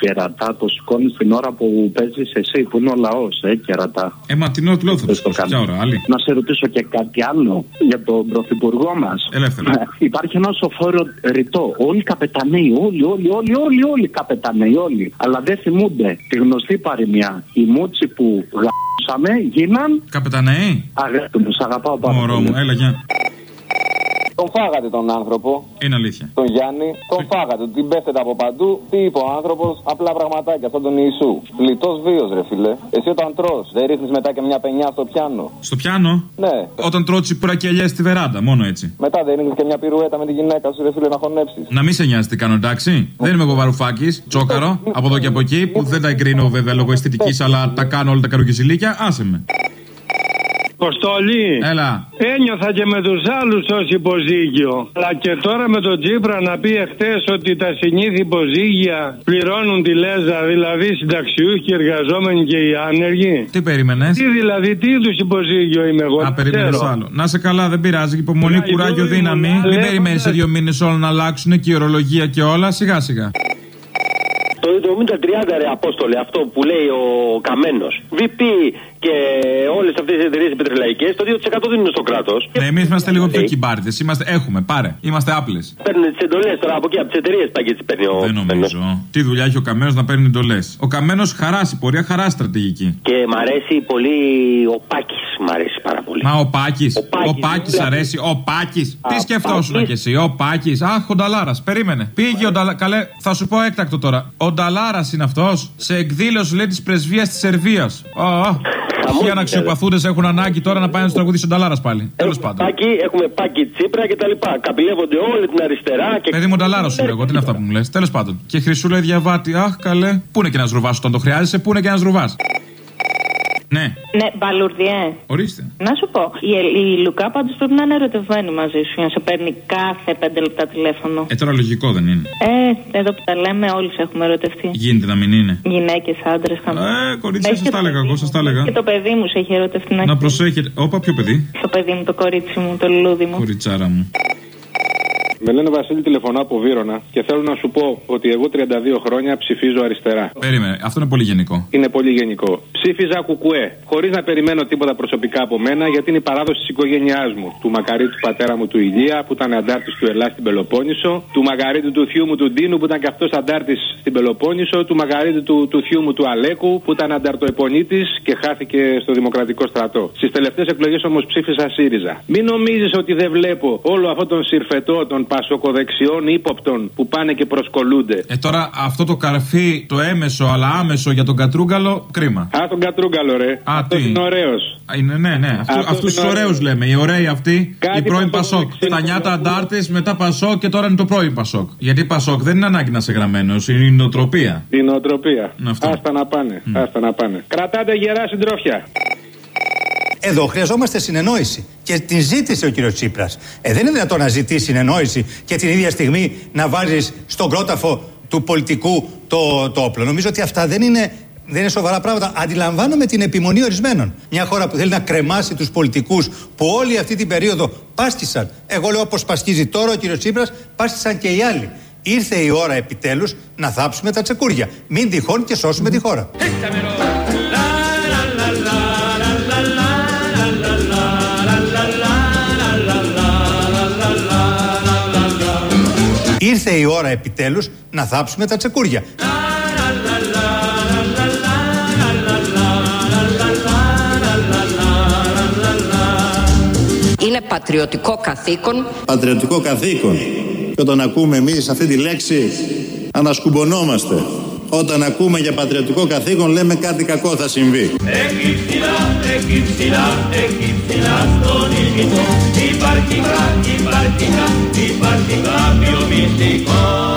Κερατά το σηκώνεις την ώρα που παίζεις εσύ, που είναι ο λαός, ε, κερατά.
Ε, μα την ώρα του λόγου θα το σηκώσει. Ποια ώρα, άλλη.
Να σε ρωτήσω και κάτι άλλο για τον πρωθυπουργό μας.
Ελεύθερα.
Υπάρχει ένα σοφόρο ρητό. Όλοι καπεταναίοι, όλοι, όλοι, όλοι, όλοι, όλοι καπεταναίοι, όλοι. Αλλά δεν θυμούνται τη γνωστή παροιμία. Οι μούτσι που γαμπούσαμε γίναν.
Καπεταναίοι.
Αγάπη μου, σ' αγαπάω πάρα
Μωρό
πολύ.
μου, έλα, γεια.
Τον φάγατε τον άνθρωπο.
Είναι αλήθεια.
Τον Γιάννη, τον φάγατε. Την πέφτετε από παντού. Τι είπε ο άνθρωπος, απλά πραγματάκια, σαν τον Ιησού. Λιτός βίος, ρε φιλέ. Εσύ όταν τρώ, δεν ρίχνεις μετά και μια πενιά στο πιάνο.
Στο πιάνο;
Ναι.
Όταν τρώω τσιπούρα και ελιέ στη βεράντα, μόνο έτσι.
Μετά δεν ρίχνεις και μια πυρουέτα με τη γυναίκα σου, ρε φίλε, να χωνέψεις.
Να μην σε νοιάζει τι κάνω, εντάξει. Δεν είμαι εγώ βαρουφάκης, τσόκαρο, από εδώ και από εκεί, που δεν τα εγκρίνω βέβαια λόγω αισθητικής, αλλά τα κάνω όλα τα καροκιζιλίκια. Άσε με.
Αποστολή.
Έλα.
Ένιωθα και με τους άλλους ως υποζύγιο. Αλλά και τώρα με τον Τζίπρα να πει εχθές ότι τα συνήθι υποζύγια πληρώνουν τη λέζα, δηλαδή οι συνταξιούχοι, οι εργαζόμενοι και οι άνεργοι.
Τι περίμενες;
Τι δηλαδή, τι είδους υποζύγιο είμαι εγώ.
Α,
δεν
περίμενε
ξέρω.
άλλο. Να σε καλά, δεν πειράζει. Υπομονή, κουράγιο, δύναμη. Μην περιμένεις σε δύο μήνες όλα να αλλάξουν και η ορολογία και όλα. Σιγά σιγά.
Το 70-30 ρε Απόστολε, αυτό που λέει ο Καμένος. VP και όλες αυτές οι εταιρείες πετρελαϊκές, το 2% δίνουν στο κράτος.
Ναι, εμείς είμαστε λίγο πιο κυμπάριδε. Είμαστε, έχουμε, πάρε. Είμαστε άπλες.
Παίρνουν τις εντολές τώρα από εκεί, από τις εταιρείες πάει και τις παίρνει ο
Δεν νομίζω. Τι δουλειά έχει ο Καμένος να παίρνει εντολές. Ο Καμένος χαράσει πορεία, χαρά στρατηγική.
Και μ' αρέσει πολύ ο Πάκης, μ' αρέσει πάρα πολύ.
Μα ο Πάκης. Ο Πάκης
δηλαδή.
αρέσει. Ο Πάκης. Τι
Α,
σκεφτόσουν
Πάκης.
κι εσύ. Ο Πάκης. Αχ, ο Νταλάρας. Περίμενε. Πήγε ο Νταλάρα. Καλέ, θα σου πω έκτακτο τώρα. Ο Νταλάρας είναι αυτός σε εκδήλωση λέει της πρεσβείας της Σερβίας. Οι αναξιοπαθούντες έχουν ανάγκη τώρα να πάνε να του τραγουδίσει ο Νταλάρα πάλι. Τέλος πάντων.
Πάκη, έχουμε Πάκη Τσίπρα και τα λοιπά. Καπηλεύονται όλη την αριστερά και.
Παιδί μου, Νταλάρας σου λέω εγώ, τι είναι αυτά που μου λες. Τέλος πάντων. Και Χρυσούλα διαβάτη. Αχ, καλέ. Πού είναι και ένας ρουβάς όταν το χρειάζεσαι, πού είναι και ένας ρουβάς. Ναι,
Ναι, μπαλουρδιέ.
ορίστε.
Να σου πω, η, η Λουκά πάντως πρέπει να είναι ερωτευμένη μαζί σου για να σε παίρνει κάθε πέντε λεπτά τηλέφωνο.
Ε, τώρα λογικό δεν είναι.
Ε, εδώ που τα λέμε, όλοι έχουμε ερωτευτεί.
Γίνεται να μην είναι.
Γυναίκες, άντρες,
Ε, κορίτσια, σας τα έλεγα εγώ, σας τα έλεγα.
Και το παιδί μου σε έχει ερωτευτεί να
Να προσέχετε. Όπα, ποιο παιδί;
Το παιδί μου, το κορίτσι μου, το λουλούδι μου.
Κοριτσάρα μου.
Με λένε Βασίλη τηλεφωνώ από Βύρονα και θέλω να σου πω ότι εγώ 32 χρόνια ψηφίζω αριστερά.
Περίμενε, αυτό είναι πολύ γενικό.
Είναι πολύ γενικό. Ψήφιζα κουκουέ, χωρίς να περιμένω τίποτα προσωπικά από μένα, γιατί είναι η παράδοση της οικογένειάς μου. Του μακαρίτη του πατέρα μου του Ηλία, που ήταν αντάρτης του Ελλάς στην Πελοπόννησο, του μακαρίτη του θειού μου του Ντίνου, που ήταν και αυτός αντάρτης στην Πελοπόννησο, του μακαρίτη του, του θειού μου του Αλέκου, που ήταν ανταρτοεπονίτης και χάθηκε στο Δημοκρατικό στρατό. Στις τελευταίες εκλογές όμως ψήφισα ΣΥΡΙΖΑ. Μην νομίζεις ότι δεν βλέπω όλο αυτόν τον συρφετό των πασοκοδεξιών ύποπτων που πάνε και προσκολούνται.
Ε, τώρα αυτό το καρφί, το έμεσο αλλά άμεσο για τον Κατρούγκαλο, κρίμα.
Α, τον Κατρούγκαλο, ρε.
Α,
Αυτός
τι;
είναι ωραίος.
Α, Είναι, ναι, ναι. Αυτού
Αυτός
τους
είναι
τους ωραίους
ωραίος.
λέμε. Οι ωραίοι αυτοί,
Κάτι
οι πρώην
πασοκοδεξιό
Πασόκ. Στα νιάτα αντάρτε, μετά Πασόκ και τώρα είναι το πρώην Πασόκ. Γιατί Πασόκ δεν είναι ανάγκη να είσαι γραμμένο, είναι η νοοτροπία.
Η νοοτροπία.
Αυτό.
Άστα να πάνε. Άστα να πάνε. Κρατάτε γερά συντρόφια.
Εδώ χρειαζόμαστε συνεννόηση. Και την ζήτησε ο κύριος Τσίπρας. Ε, δεν είναι δυνατόν να ζητήσει συνεννόηση και την ίδια στιγμή να βάζεις στον κρόταφο του πολιτικού το, το όπλο. Νομίζω ότι αυτά δεν είναι, δεν είναι σοβαρά πράγματα. Αντιλαμβάνομαι την επιμονή ορισμένων. Μια χώρα που θέλει να κρεμάσει τους πολιτικούς που όλη αυτή την περίοδο πάστησαν. Εγώ λέω όπως πασχίζει τώρα ο κύριος Τσίπρας, πάστησαν και οι άλλοι. Ήρθε η ώρα επιτέλους να θάψουμε τα τσεκούρια. Μην τυχόν και σώσουμε τη χώρα. Ήρθε η ώρα επιτέλους να θάψουμε τα τσεκούρια.
Είναι πατριωτικό καθήκον
Πατριωτικό καθήκον. Και όταν ακούμε εμείς αυτή τη λέξη ανασκουμπονόμαστε. Όταν ακούμε για πατριωτικό καθήκον λέμε κάτι κακό θα συμβεί.
Έχει ψηλά, έχει ψηλά, έχει ψηλά στον ήλιο. Υπάρχει κάτι, υπάρχει κάτι, υπάρχει κάποιο μυστικός.